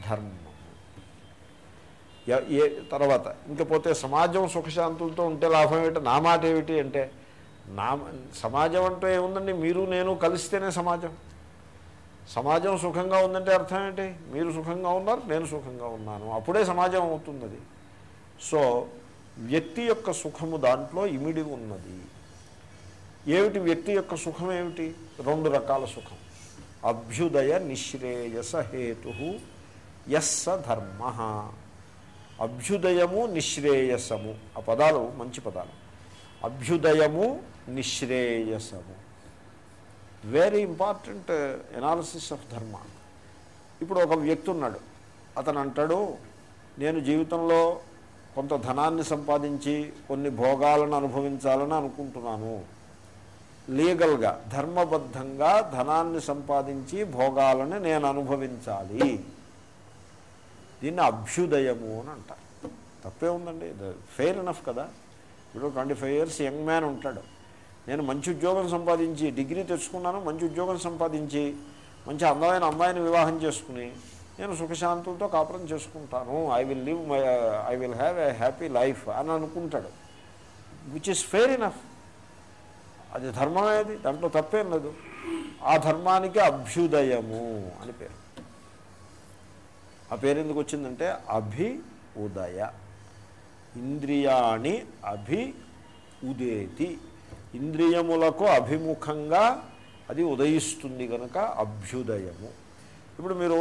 ధర్మము. ఏ తర్వాత ఇంకపోతే సమాజం సుఖశాంతులతో ఉంటే లాభం ఏమిటి? నా మాట ఏమిటి అంటే నా సమాజం అంటే ఏముందండి? మీరు నేను కలిస్తేనే సమాజం. సమాజం సుఖంగా ఉందంటే అర్థం ఏంటి? మీరు సుఖంగా ఉన్నారు నేను సుఖంగా ఉన్నాను. అప్పుడే సమాజం అవుతుంది అది సో వ్యక్తి యొక్క సుఖము దాంట్లో ఇమిడి ఉన్నది. ఏమిటి వ్యక్తి యొక్క సుఖం ఏమిటి? రెండు రకాల సుఖం. అభ్యుదయ నిశ్రేయస హేతు ఎస్స ధర్మ. అభ్యుదయము నిశ్రేయసము. ఆ పదాలు మంచి పదాలు. అభ్యుదయము నిశ్రేయసము. Very important analysis of dharma ఇప్పుడు ఒక వ్యక్తి ఉన్నాడు. అతను అంటాడు నేను జీవితంలో కొంత ధనాన్ని సంపాదించి కొన్ని భోగాలను అనుభవించాలని అనుకుంటున్నాను. లీగల్గా ధర్మబద్ధంగా ధనాన్ని సంపాదించి భోగాలను నేను అనుభవించాలి. దీన్ని అభ్యుదయము అని అంటారు. తప్పే ఉందండి. ఫెయిర్ ఎనఫ్ కదా. ఇప్పుడు twenty five years young man ఉంటాడు. నేను మంచి ఉద్యోగం సంపాదించి డిగ్రీ తెచ్చుకున్నాను మంచి ఉద్యోగం సంపాదించి మంచి అందమైన అమ్మాయిని వివాహం చేసుకుని నేను సుఖశాంతులతో కాపురం చేసుకుంటాను. I will live my I will have a happy life అని అనుకుంటాడు. విచ్ ఇస్ ఫెయిర్ ఇనఫ్ అది ధర్మమేది దాంట్లో తప్పేం లేదు. ఆ ధర్మానికి అభ్యుదయము అని పేరు. ఆ పేరు ఎందుకు వచ్చిందంటే అభి ఉదయ ఇంద్రియాణి అభి ఉదేతి ఇంద్రియములకు అభిముఖంగా అది ఉదయిస్తుంది కనుక అభ్యుదయము. ఇప్పుడు మీరు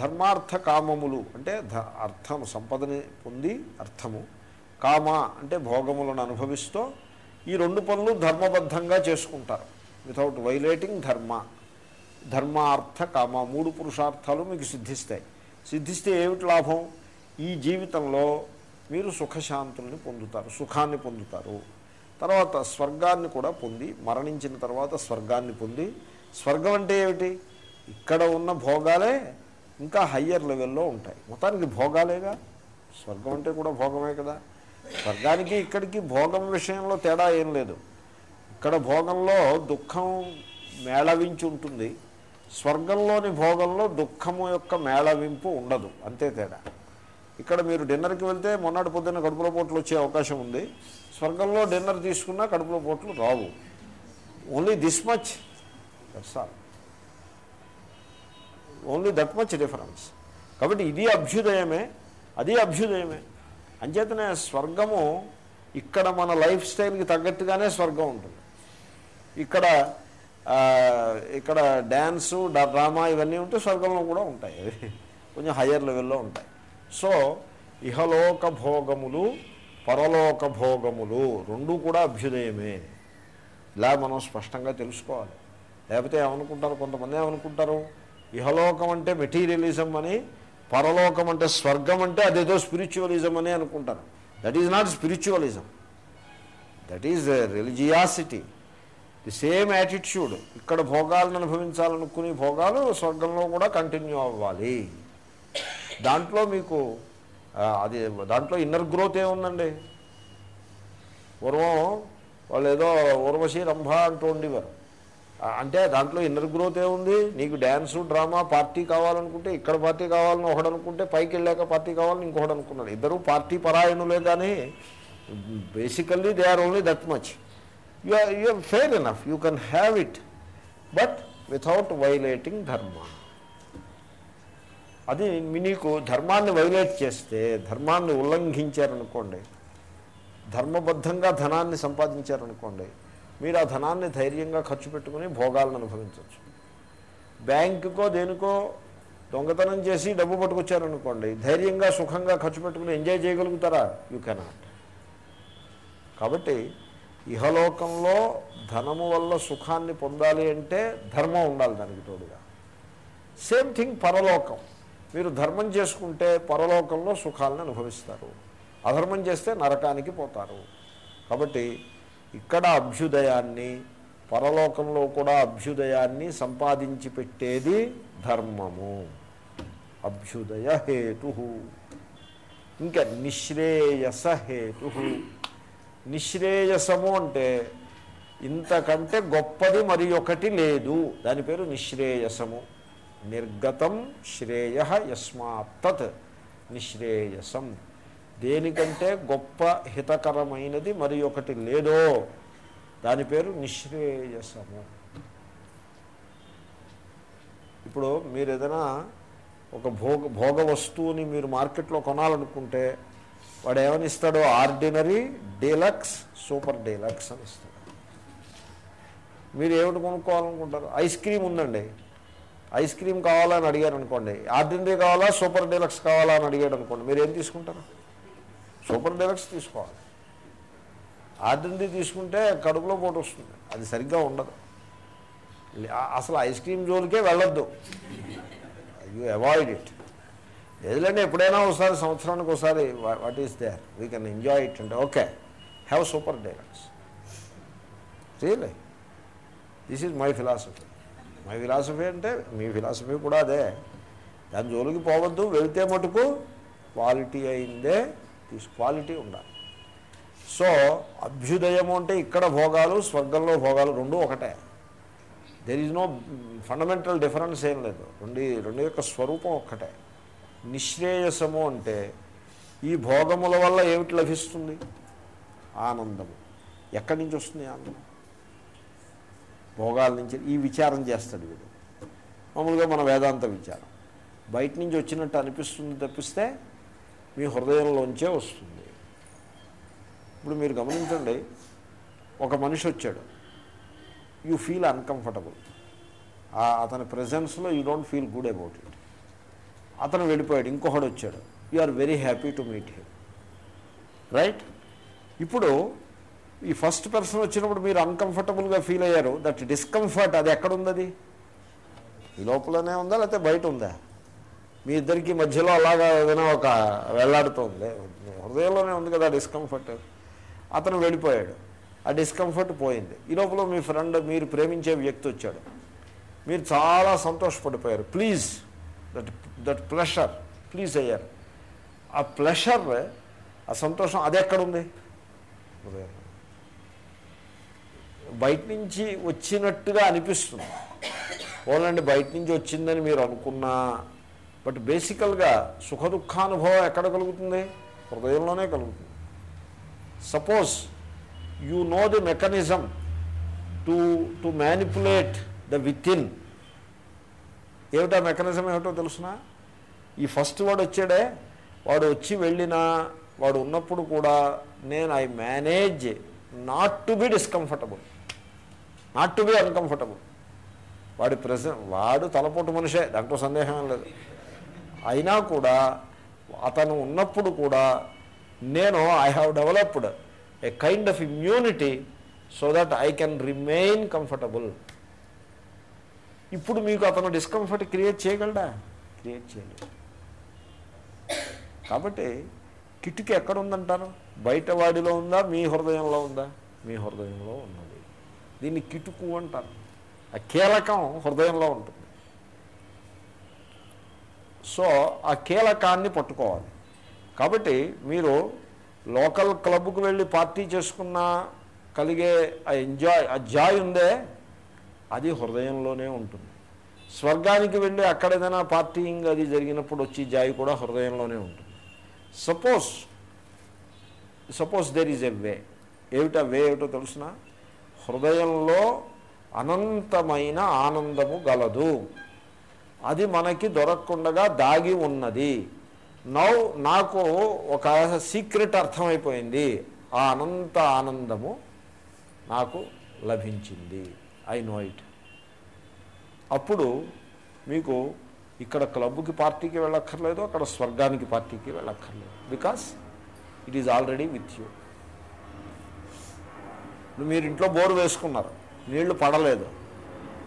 ధర్మార్థ కామములు అంటే అర్థం సంపదని పొంది అర్థము. కామ అంటే భోగములను అనుభవిస్తూ ఈ రెండు పనులు ధర్మబద్ధంగా చేసుకుంటారు. వితౌట్ వైలేటింగ్ ధర్మ. ధర్మార్థ కామ మూడు పురుషార్థాలు మీకు సిద్ధిస్తాయి. సిద్ధిస్తే ఏమిటి లాభం? ఈ జీవితంలో మీరు సుఖశాంతుల్ని పొందుతారు సుఖాన్ని పొందుతారు. తర్వాత స్వర్గాన్ని కూడా పొంది మరణించిన తర్వాత స్వర్గాన్ని పొంది స్వర్గం అంటే ఏమిటి? ఇక్కడ ఉన్న భోగాలే ఇంకా హయ్యర్ లెవెల్లో ఉంటాయి. మొత్తానికి భోగాలేగా? స్వర్గం అంటే కూడా భోగమే కదా. స్వర్గానికి ఇక్కడికి భోగం విషయంలో తేడా ఏం లేదు. ఇక్కడ భోగంలో దుఃఖం మేళవించి ఉంటుంది. స్వర్గంలోని భోగంలో దుఃఖము యొక్క మేళవింపు ఉండదు. అంతే తేడా. ఇక్కడ మీరు డిన్నర్కి వెళ్తే మొన్నటి పొద్దున్న కడుపులో పోట్లు వచ్చే అవకాశం ఉంది. స్వర్గంలో డిన్నర్ తీసుకున్నా కడుపులో పోట్లు రావు. Only this much that's all only that much difference. కాబట్టి ఇది అభ్యుదయమే అది అభ్యుదయమే. అంచేతనే స్వర్గము ఇక్కడ మన లైఫ్ స్టైల్కి తగ్గట్టుగానే స్వర్గం ఉంటుంది. ఇక్కడ ఇక్కడ డ్యాన్సు డ్రామా ఇవన్నీ ఉంటే స్వర్గంలో కూడా ఉంటాయి. కొంచెం హయ్యర్ లెవెల్లో ఉంటాయి. సో ఇహలోక భోగములు పరలోక భోగములు రెండు కూడా అభ్యుదయమే. ఇలా మనం స్పష్టంగా తెలుసుకోవాలి. లేకపోతే ఏమనుకుంటారు? కొంతమంది ఏమనుకుంటారు? ఇహలోకం అంటే మెటీరియలిజం అని పరలోకం అంటే స్వర్గం అంటే అదేదో స్పిరిచువలిజం అని అనుకుంటారు. That is not spiritualism that is religiosity the same attitude ఇక్కడ భోగాలను అనుభవించాలనుకునే భోగాలు స్వర్గంలో కూడా కంటిన్యూ అవ్వాలి. దాంట్లో మీకు అది దాంట్లో ఇన్నర్ గ్రోత్ ఏముందండి పూర్వం వాళ్ళు ఏదో ఊర్వశి రంభ అంటూ ఉండేవారు. అంటే దాంట్లో ఇన్నర్ గ్రోత్ ఏముంది నీకు డ్యాన్సు డ్రామా పార్టీ కావాలనుకుంటే ఇక్కడ పార్టీ కావాలని ఒకడు అనుకుంటే పైకి వెళ్ళాక పార్టీ కావాలని ఇంకొకడు అనుకున్నాడు. ఇద్దరు పార్టీ పరాయణులే కానీ basically they are only that much you are you are fair enough you can have it but without violating dharma అది మీ- నీకు ధర్మాన్ని వైలేట్ చేస్తే ధర్మాన్ని ఉల్లంఘించారనుకోండి ధర్మబద్ధంగా ధనాన్ని సంపాదించారనుకోండి మీరు ఆ ధనాన్ని ధైర్యంగా ఖర్చు పెట్టుకుని భోగాలను అనుభవించవచ్చు. బ్యాంకుకో దేనికో దొంగతనం చేసి డబ్బు పట్టుకొచ్చారనుకోండి ధైర్యంగా సుఖంగా ఖర్చు పెట్టుకుని ఎంజాయ్ చేయగలుగుతారా? యూ కెనాట్ కాబట్టి ఇహలోకంలో ధనము వల్ల సుఖాన్ని పొందాలి అంటే ధర్మం ఉండాలి దానికి తోడుగా. సేమ్ థింగ్ పరలోకం. మీరు ధర్మం చేసుకుంటే పరలోకంలో సుఖాలను అనుభవిస్తారు. అధర్మం చేస్తే నరకానికి పోతారు. కాబట్టి ఇక్కడ అభ్యుదయాన్ని పరలోకంలో కూడా అభ్యుదయాన్ని సంపాదించి పెట్టేది ధర్మము. అభ్యుదయ హేతు. ఇంకా నిశ్రేయస హేతు. నిశ్రేయసము అంటే ఇంతకంటే గొప్పది మరి ఒకటి లేదు. దాని పేరు నిశ్రేయసము. నిర్గతం శ్రేయ యస్మాత్తత్ నిశ్రేయసం. దేనికంటే గొప్ప హితకరమైనది మరి ఒకటి లేదో దాని పేరు నిశ్రేయసము. ఇప్పుడు మీరు ఏదైనా ఒక భోగ భోగ వస్తువుని మీరు మార్కెట్లో కొనాలనుకుంటే వాడు ఏమని ఇస్తాడో ఆర్డినరీ డీలక్స్ సూపర్ డీలక్స్ అని ఇస్తాడు. మీరు ఏమిటి కొనుక్కోవాలనుకుంటారు? ఐస్ క్రీమ్ ఉందండి. ఐస్ క్రీమ్ కావాలా అని అడిగారు అనుకోండి ఆర్డినరీ కావాలా? సూపర్ డీలక్స్ కావాలా అని అడిగాడు అనుకోండి మీరు ఏం తీసుకుంటారు? సూపర్ డెలక్స్ తీసుకోవాలి. ఆర్డినరీ తీసుకుంటే కడుపులో పోటు వస్తుంది. అది సరిగ్గా ఉండదు. అసలు ఐస్ క్రీమ్ జోలికే వెళ్ళొద్దు. You avoid it. లేదులేండి ఎప్పుడైనా ఒకసారి సంవత్సరానికి ఒకసారి what is there? We can enjoy it అంటే okay. Have super dialogues really this is my philosophy. My philosophy అంటే మీ ఫిలాసఫీ కూడా అదే. దాని జోలికి పోవద్దు వెళితే మటుకు క్వాలిటీ అయిందే తీసు క్వాలిటీ ఉండాలి. సో అభ్యుదయము అంటే ఇక్కడ భోగాలు స్వర్గంలో భోగాలు రెండు ఒకటే. There is no fundamental difference ఏం లేదు. రెండు రెండు యొక్క స్వరూపం ఒక్కటే. నిశ్రేయసము అంటే ఈ భోగముల వల్ల ఏమిటి లభిస్తుంది? ఆనందము. ఎక్కడి నుంచి వస్తుంది ఆనందం? భోగాల నుంచి ఈ విచారం చేస్తాడు వీడు. మామూలుగా మన వేదాంత విచారం. బయట నుంచి వచ్చినట్టు అనిపిస్తుంది తప్పిస్తే మీ హృదయంలోంచే వస్తుంది. ఇప్పుడు మీరు గమనించండి ఒక మనిషి వచ్చాడు. యూ ఫీల్ అన్కంఫర్టబుల్ అతని ప్రజెన్స్లో you don't feel good about it అతను వెళ్ళిపోయాడు ఇంకొకడు వచ్చాడు. You are very happy to meet him right ఇప్పుడు ఈ ఫస్ట్ పర్సన్ వచ్చినప్పుడు మీరు అన్కంఫర్టబుల్గా ఫీల్ అయ్యారు. దట్ డిస్కంఫర్ట్ అది ఎక్కడుంది అది? ఈ లోపలనే ఉందా లేకపోతే బయట ఉందా? మీ ఇద్దరికి మధ్యలో అలాగా ఏదైనా ఒక వెళ్ళాడుతుంది. హృదయంలోనే ఉంది కదా డిస్కంఫర్ట్ అతను వెళ్ళిపోయాడు. ఆ డిస్కంఫర్ట్ పోయింది. ఈ లోపల మీ ఫ్రెండ్ మీరు ప్రేమించే వ్యక్తి వచ్చాడు. మీరు చాలా సంతోషపడిపోయారు. Please that that pleasure please అయ్యారు. ఆ ప్లెషర్ ఆ సంతోషం అది ఎక్కడుంది? బయట నుంచి వచ్చినట్టుగా అనిపిస్తుంది. పోలండి బయట నుంచి వచ్చిందని మీరు అనుకున్నా బట్ బేసికల్గా సుఖ దుఃఖానుభవం ఎక్కడ కలుగుతుంది? హృదయంలోనే కలుగుతుంది. Suppose you know the mechanism to to manipulate the with in ఏమిటా మెకానిజం ఏమిటో తెలుసునా? ఈ ఫస్ట్ వాడు వచ్చాడే వాడు వచ్చి వెళ్ళినా వాడు ఉన్నప్పుడు కూడా నేను I manage not to be discomfortable. Not to be uncomfortable. వాడి ప్రెసెంట్ వాడు తలపోటు మనిషే దాంట్లో సందేహం లేదు. అయినా కూడా అతను ఉన్నప్పుడు కూడా నేను I have developed a kind of immunity so that I can remain comfortable ఇప్పుడు మీకు అతను డిస్కంఫర్ట్ క్రియేట్ చేయగలడా? క్రియేట్ చేయలేడు కాబట్టి కిటికీ ఎక్కడ ఉందంటారు బయట వాడిలో ఉందా? మీ హృదయంలో ఉందా? మీ హృదయంలో ఉన్నది. దీన్ని కిటుకు అంటారు. ఆ కీలకం హృదయంలో ఉంటుంది. సో ఆ కీలకాన్ని పట్టుకోవాలి. కాబట్టి మీరు లోకల్ క్లబ్కు వెళ్ళి పార్టీ చేసుకున్న కలిగే ఆ ఎంజాయ్ ఆ జాయ్ ఉందే అది హృదయంలోనే ఉంటుంది. స్వర్గానికి వెళ్ళి అక్కడ ఏదైనా పార్టీయింగ్ అది జరిగినప్పుడు వచ్చి జాయ్ కూడా హృదయంలోనే ఉంటుంది. Suppose suppose there is a way ఏమిటా వే ఏమిటో తెలుసిన? హృదయంలో అనంతమైన ఆనందము గలదు. అది మనకి దొరకకుండా దాగి ఉన్నది. నౌ నాకు ఒక సీక్రెట్ అర్థమైపోయింది. ఆ అనంత ఆనందము నాకు లభించింది. I know it. అప్పుడు మీకు ఇక్కడ క్లబ్కి పార్టీకి వెళ్ళక్కర్లేదు అక్కడ స్వర్గానికి పార్టీకి వెళ్ళక్కర్లేదు. Because it is already with you. మీరు ఇంట్లో బోరు వేసుకున్నారు. నీళ్ళు పడలేదు.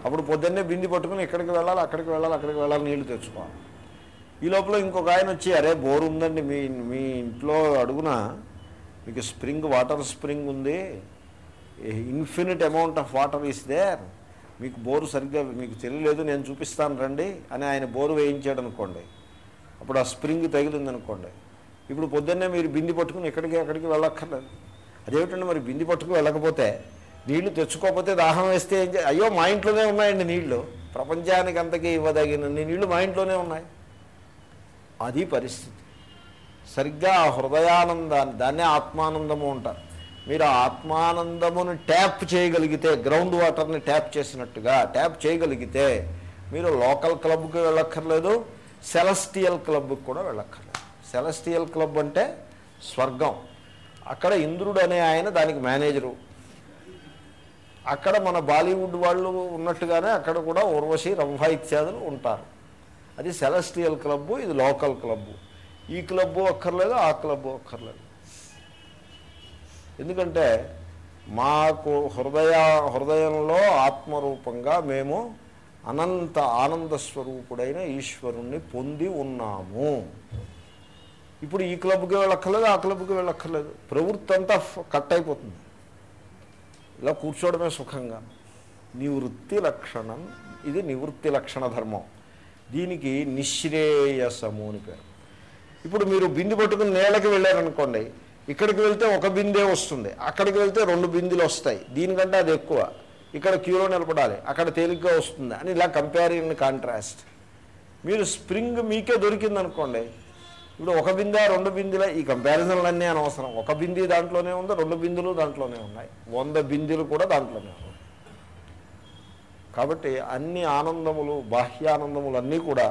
అప్పుడు పొద్దున్నే బింది పట్టుకుని ఇక్కడికి వెళ్ళాలి అక్కడికి వెళ్ళాలి అక్కడికి వెళ్ళాలి నీళ్ళు తెచ్చుకోవాలి. ఈ లోపల ఇంకొక ఆయన వచ్చి అరే బోర్ ఉందండి మీ మీ ఇంట్లో అడుగున మీకు స్ప్రింగ్ వాటర్ స్ప్రింగ్ ఉంది. Infinite amount of water is there. మీకు బోరు సరిగ్గా మీకు తెలియలేదు నేను చూపిస్తాను రండి అని ఆయన బోరు వేయించాడు అనుకోండి. అప్పుడు ఆ స్ప్రింగ్ తగిలింది అనుకోండి. ఇప్పుడు పొద్దున్నే మీరు బింది పట్టుకుని ఎక్కడికి ఎక్కడికి వెళ్ళక్కర్లేదు. అదేమిటండి మరి బింది పట్టుకు వెళ్ళకపోతే? నీళ్ళు తెచ్చుకోకపోతే దాహం వేస్తే ఏం అయ్యో మా ఇంట్లోనే ఉన్నాయండి నీళ్ళు. ప్రపంచానికి అంతకీ ఇవ్వదగినన్ని నీళ్ళు మా ఇంట్లోనే ఉన్నాయి. అది పరిస్థితి. సరిగ్గా ఆ హృదయానందాన్ని దాన్నే ఆత్మానందము అంటారు. మీరు ఆత్మానందమును ట్యాప్ చేయగలిగితే గ్రౌండ్ వాటర్ని ట్యాప్ చేసినట్టుగా ట్యాప్ చేయగలిగితే మీరు లోకల్ క్లబ్కి వెళ్ళక్కర్లేదు సెలస్టియల్ క్లబ్కి కూడా వెళ్ళక్కర్లేదు. సెలస్టియల్ క్లబ్ అంటే స్వర్గం. అక్కడ ఇంద్రుడు అనే ఆయన దానికి మేనేజరు. అక్కడ మన బాలీవుడ్ వాళ్ళు ఉన్నట్టుగానే అక్కడ కూడా ఉర్వశి రంభ ఇత్యాదులు ఉంటారు. అది సెలస్టియల్ క్లబ్బు ఇది లోకల్ క్లబ్బు. ఈ క్లబ్బు అక్కర్లేదు ఆ క్లబ్బు అక్కర్లేదు. ఎందుకంటే మాకు హృదయ హృదయంలో ఆత్మరూపంగా మేము అనంత ఆనంద స్వరూపుడైన ఈశ్వరుణ్ణి పొంది ఉన్నాము. ఇప్పుడు ఈ క్లబ్కి వెళ్ళక్కర్లేదు ఆ క్లబ్కి వెళ్ళక్కర్లేదు. ప్రవృత్తి అంతా కట్ అయిపోతుంది. ఇలా కూర్చోవడమే సుఖంగా. నివృత్తి లక్షణం ఇది నివృత్తి లక్షణ ధర్మం. దీనికి నిశ్రేయసము అని పేరు. ఇప్పుడు మీరు బింది పట్టుకుని నేలకి వెళ్ళారనుకోండి ఇక్కడికి వెళ్తే ఒక బిందే వస్తుంది అక్కడికి వెళ్తే రెండు బిందులు వస్తాయి. దీనికంటే అది ఎక్కువ. ఇక్కడ క్యూలో నిలబడాలి అక్కడ తేలిగ్గా వస్తుంది అని ఇలా కంపారిజన్ కాంట్రాస్ట్ మీరు స్ప్రింగ్ మీకే దొరికింది అనుకోండి ఇప్పుడు ఒక బిందె రెండు బిందెల ఈ కంపారిజన్లన్నీ అనవసరం. ఒక బింది దాంట్లోనే ఉంది రెండు బిందులు దాంట్లోనే ఉన్నాయి. వంద బిందులు కూడా దాంట్లోనే ఉన్నాయి. కాబట్టి అన్ని ఆనందములు బాహ్యానందములు అన్నీ కూడా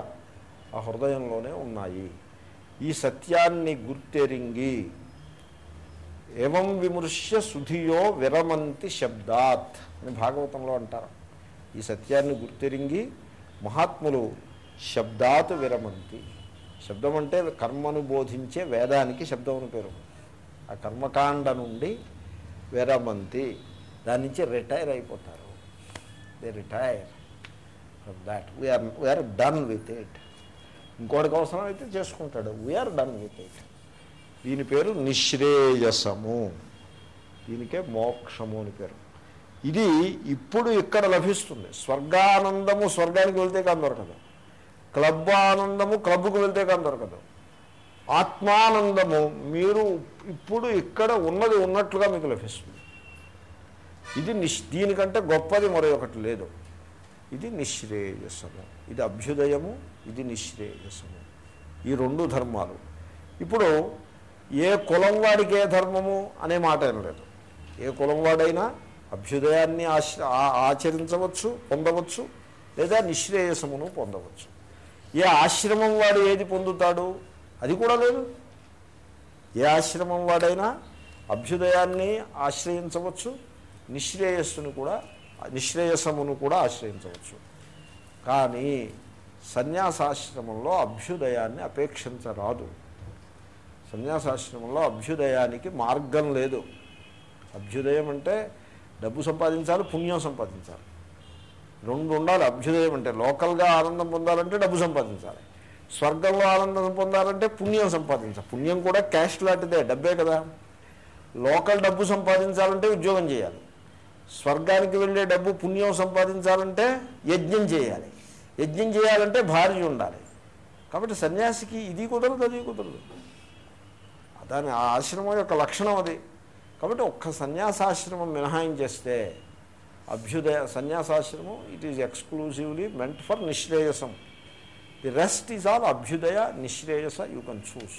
ఆ హృదయంలోనే ఉన్నాయి. ఈ సత్యాన్ని గుర్తెరింగి ఏవం విమృశ్య సుధియో విరమంతి శబ్దాత్ అని భాగవతంలో అంటారు. ఈ సత్యాన్ని గుర్తెరింగి మహాత్ములు శబ్దాత్ విరమంతి. శబ్దం అంటే కర్మను బోధించే వేదానికి శబ్దం అని పేరు. ఆ కర్మకాండ నుండి విరమంతి దాని నుంచి రిటైర్ అయిపోతారు. They retire from that we're we're done with it ఇంకోటికి అవసరం అయితే చేసుకుంటాడు వీఆర్ డన్ విత్ ఇట్ దీని పేరు నిశ్రేయసము. దీనికే మోక్షము అని పేరు. ఇది ఇప్పుడు ఇక్కడ లభిస్తుంది. స్వర్గానందము స్వర్గానికి వెళ్తే కానీ దొరకదు క్లబ్ ఆనందము క్లబ్కు వెళ్తే కానీ దొరకదు. ఆత్మానందము మీరు ఇప్పుడు ఇక్కడ ఉన్నది ఉన్నట్లుగా మీకు లభిస్తుంది. ఇది నిష్ దీనికంటే గొప్పది మరొకటి లేదు. ఇది నిశ్రేయసము ఇది అభ్యుదయము ఇది నిశ్రేయసము ఈ రెండు ధర్మాలు. ఇప్పుడు ఏ కులం వాడికి ఏ ధర్మము అనే మాట ఏం లేదు ఏ కులం వాడైనా అభ్యుదయాన్ని ఆశ ఆచరించవచ్చు పొందవచ్చు లేదా నిశ్రేయసమును పొందవచ్చు. ఏ ఆశ్రమం వాడు ఏది పొందుతాడు? అది కూడా లేదు. ఏ ఆశ్రమం వాడైనా అభ్యుదయాన్ని ఆశ్రయించవచ్చు నిశ్రేయస్సును కూడా నిశ్రేయసమును కూడా ఆశ్రయించవచ్చు. కానీ సన్యాసాశ్రమంలో అభ్యుదయాన్ని అపేక్షించరాదు. సన్యాసాశ్రమంలో అభ్యుదయానికి మార్గం లేదు. అభ్యుదయం అంటే డబ్బు సంపాదించాలి పుణ్యం సంపాదించాలి. రెండు ఉండాలి అభ్యుదయం అంటే లోకల్గా ఆనందం పొందాలంటే డబ్బు సంపాదించాలి. స్వర్గంలో ఆనందం పొందాలంటే పుణ్యం సంపాదించాలి. పుణ్యం కూడా క్యాష్ లాంటిదే డబ్బే కదా. లోకల్ డబ్బు సంపాదించాలంటే ఉద్యోగం చేయాలి. స్వర్గానికి వెళ్ళే డబ్బు పుణ్యం సంపాదించాలంటే యజ్ఞం చేయాలి. యజ్ఞం చేయాలంటే భార్య ఉండాలి. కాబట్టి సన్యాసికి ఇది కుదరదు అది కుదరదు. దాని ఆ ఆశ్రమం యొక్క లక్షణం అది. కాబట్టి ఒక్క సన్యాసాశ్రమం మినహాయించేస్తే అభ్యుదయ సన్యాసాశ్రమం it is exclusively meant for నిశ్రేయసం. The rest is all అభ్యుదయ నిశ్రేయస you can choose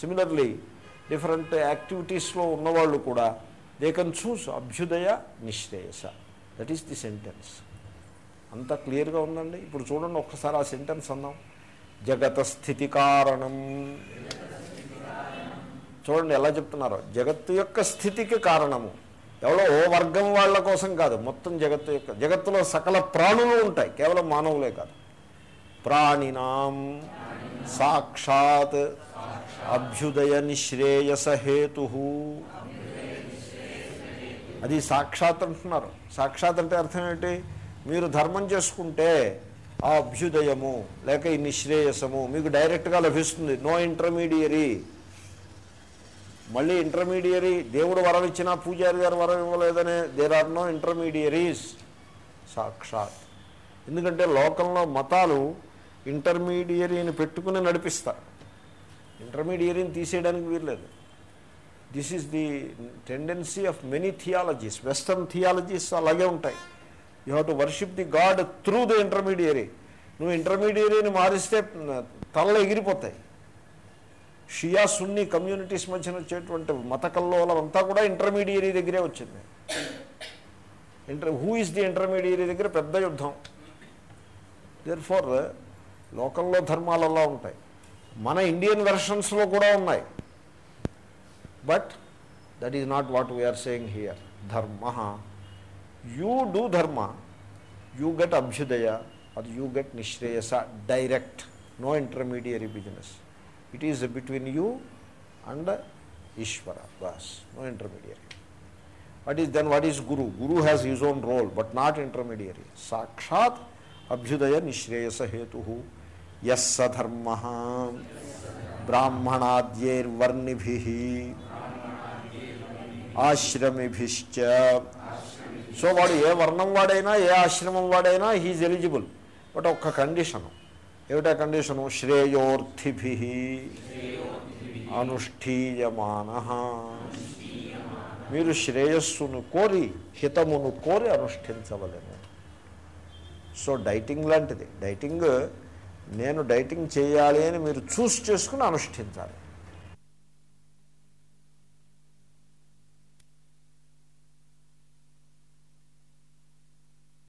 similarly different యాక్టివిటీస్లో ఉన్నవాళ్ళు కూడా దే కెన్ చూస్ అభ్యుదయ నిశ్రేయస. దట్ ఈస్ ది సెంటెన్స్ అంత క్లియర్గా ఉందండి? ఇప్పుడు చూడండి ఒక్కసారి ఆ సెంటెన్స్ అన్నాం. జగత స్థితి కారణం. చూడండి ఎలా చెప్తున్నారో? జగత్తు యొక్క స్థితికి కారణము. ఎవరో ఓ వర్గం వాళ్ళ కోసం కాదు మొత్తం జగత్తు యొక్క జగత్తులో సకల ప్రాణులు ఉంటాయి కేవలం మానవులే కాదు. ప్రాణినాం సాక్షాత్ అభ్యుదయ నిశ్రేయస హేతు. అది సాక్షాత్ అంటున్నారు. సాక్షాత్ అంటే అర్థం ఏంటి? మీరు ధర్మం చేసుకుంటే ఆ అభ్యుదయము లేక ఈ నిశ్రేయసము మీకు డైరెక్ట్గా లభిస్తుంది నో ఇంటర్మీడియరీ. మళ్ళీ ఇంటర్మీడియరీ దేవుడు వరం ఇచ్చినా పూజారి గారు వరం ఇవ్వలేదనే దేర్ ఆర్ నో ఇంటర్మీడియరీస్ సాక్షాత్. ఎందుకంటే లోకంలో మతాలు ఇంటర్మీడియరీని పెట్టుకుని నడిపిస్తారు. ఇంటర్మీడియరీని తీసేయడానికి వీర్లేదు this is the tendency of many theologies western theologies అలాగే ఉంటాయి. You have to worship the god through the intermediary నువ్వు ఇంటర్మీడియరీని మారిస్తే తలలు ఎగిరిపోతాయి. షియా సున్నీ కమ్యూనిటీస్ మధ్యన వచ్చేటువంటి మత కల్లోలం అంతా కూడా ఇంటర్మీడియరీ దగ్గరే వచ్చింది. Inter who is the intermediary దగ్గర పెద్ద యుద్ధం. దేర్ ఫార్ లోకల్లో ధర్మాలలో ఉంటాయి. మన ఇండియన్ వెర్షన్స్లో కూడా ఉన్నాయి. But that is not what we're saying here dharma. You do dharma. You get అభ్యుదయ అది you get నిశ్రేయస direct no intermediary business it is between you and Ishwara boss no intermediary what is then what is guru guru has his own role but not intermediary సాక్షాత్ అభ్యుదయ నిశ్రేయస హేతు yes ధర్మ బ్రాహ్మణాద్యైర్వర్ణిభి ఆశ్రమిభిశ్చ so వాడు ఏ వర్ణం వాడైనా ఏ ఆశ్రమం వాడైనా హీజ్ ఎలిజిబుల్ బట్ ఒక్క కండిషను ఏమిటా కండిషను? శ్రేయోర్థిభి అనుష్ఠీయమాన. మీరు శ్రేయస్సును కోరి హితమును కోరి అనుష్ఠించవలేము సో డైటింగ్ లాంటిది. డైటింగ్ నేను డైటింగ్ చేయాలి అని మీరు చూస్ చేసుకుని అనుష్ఠించాలి.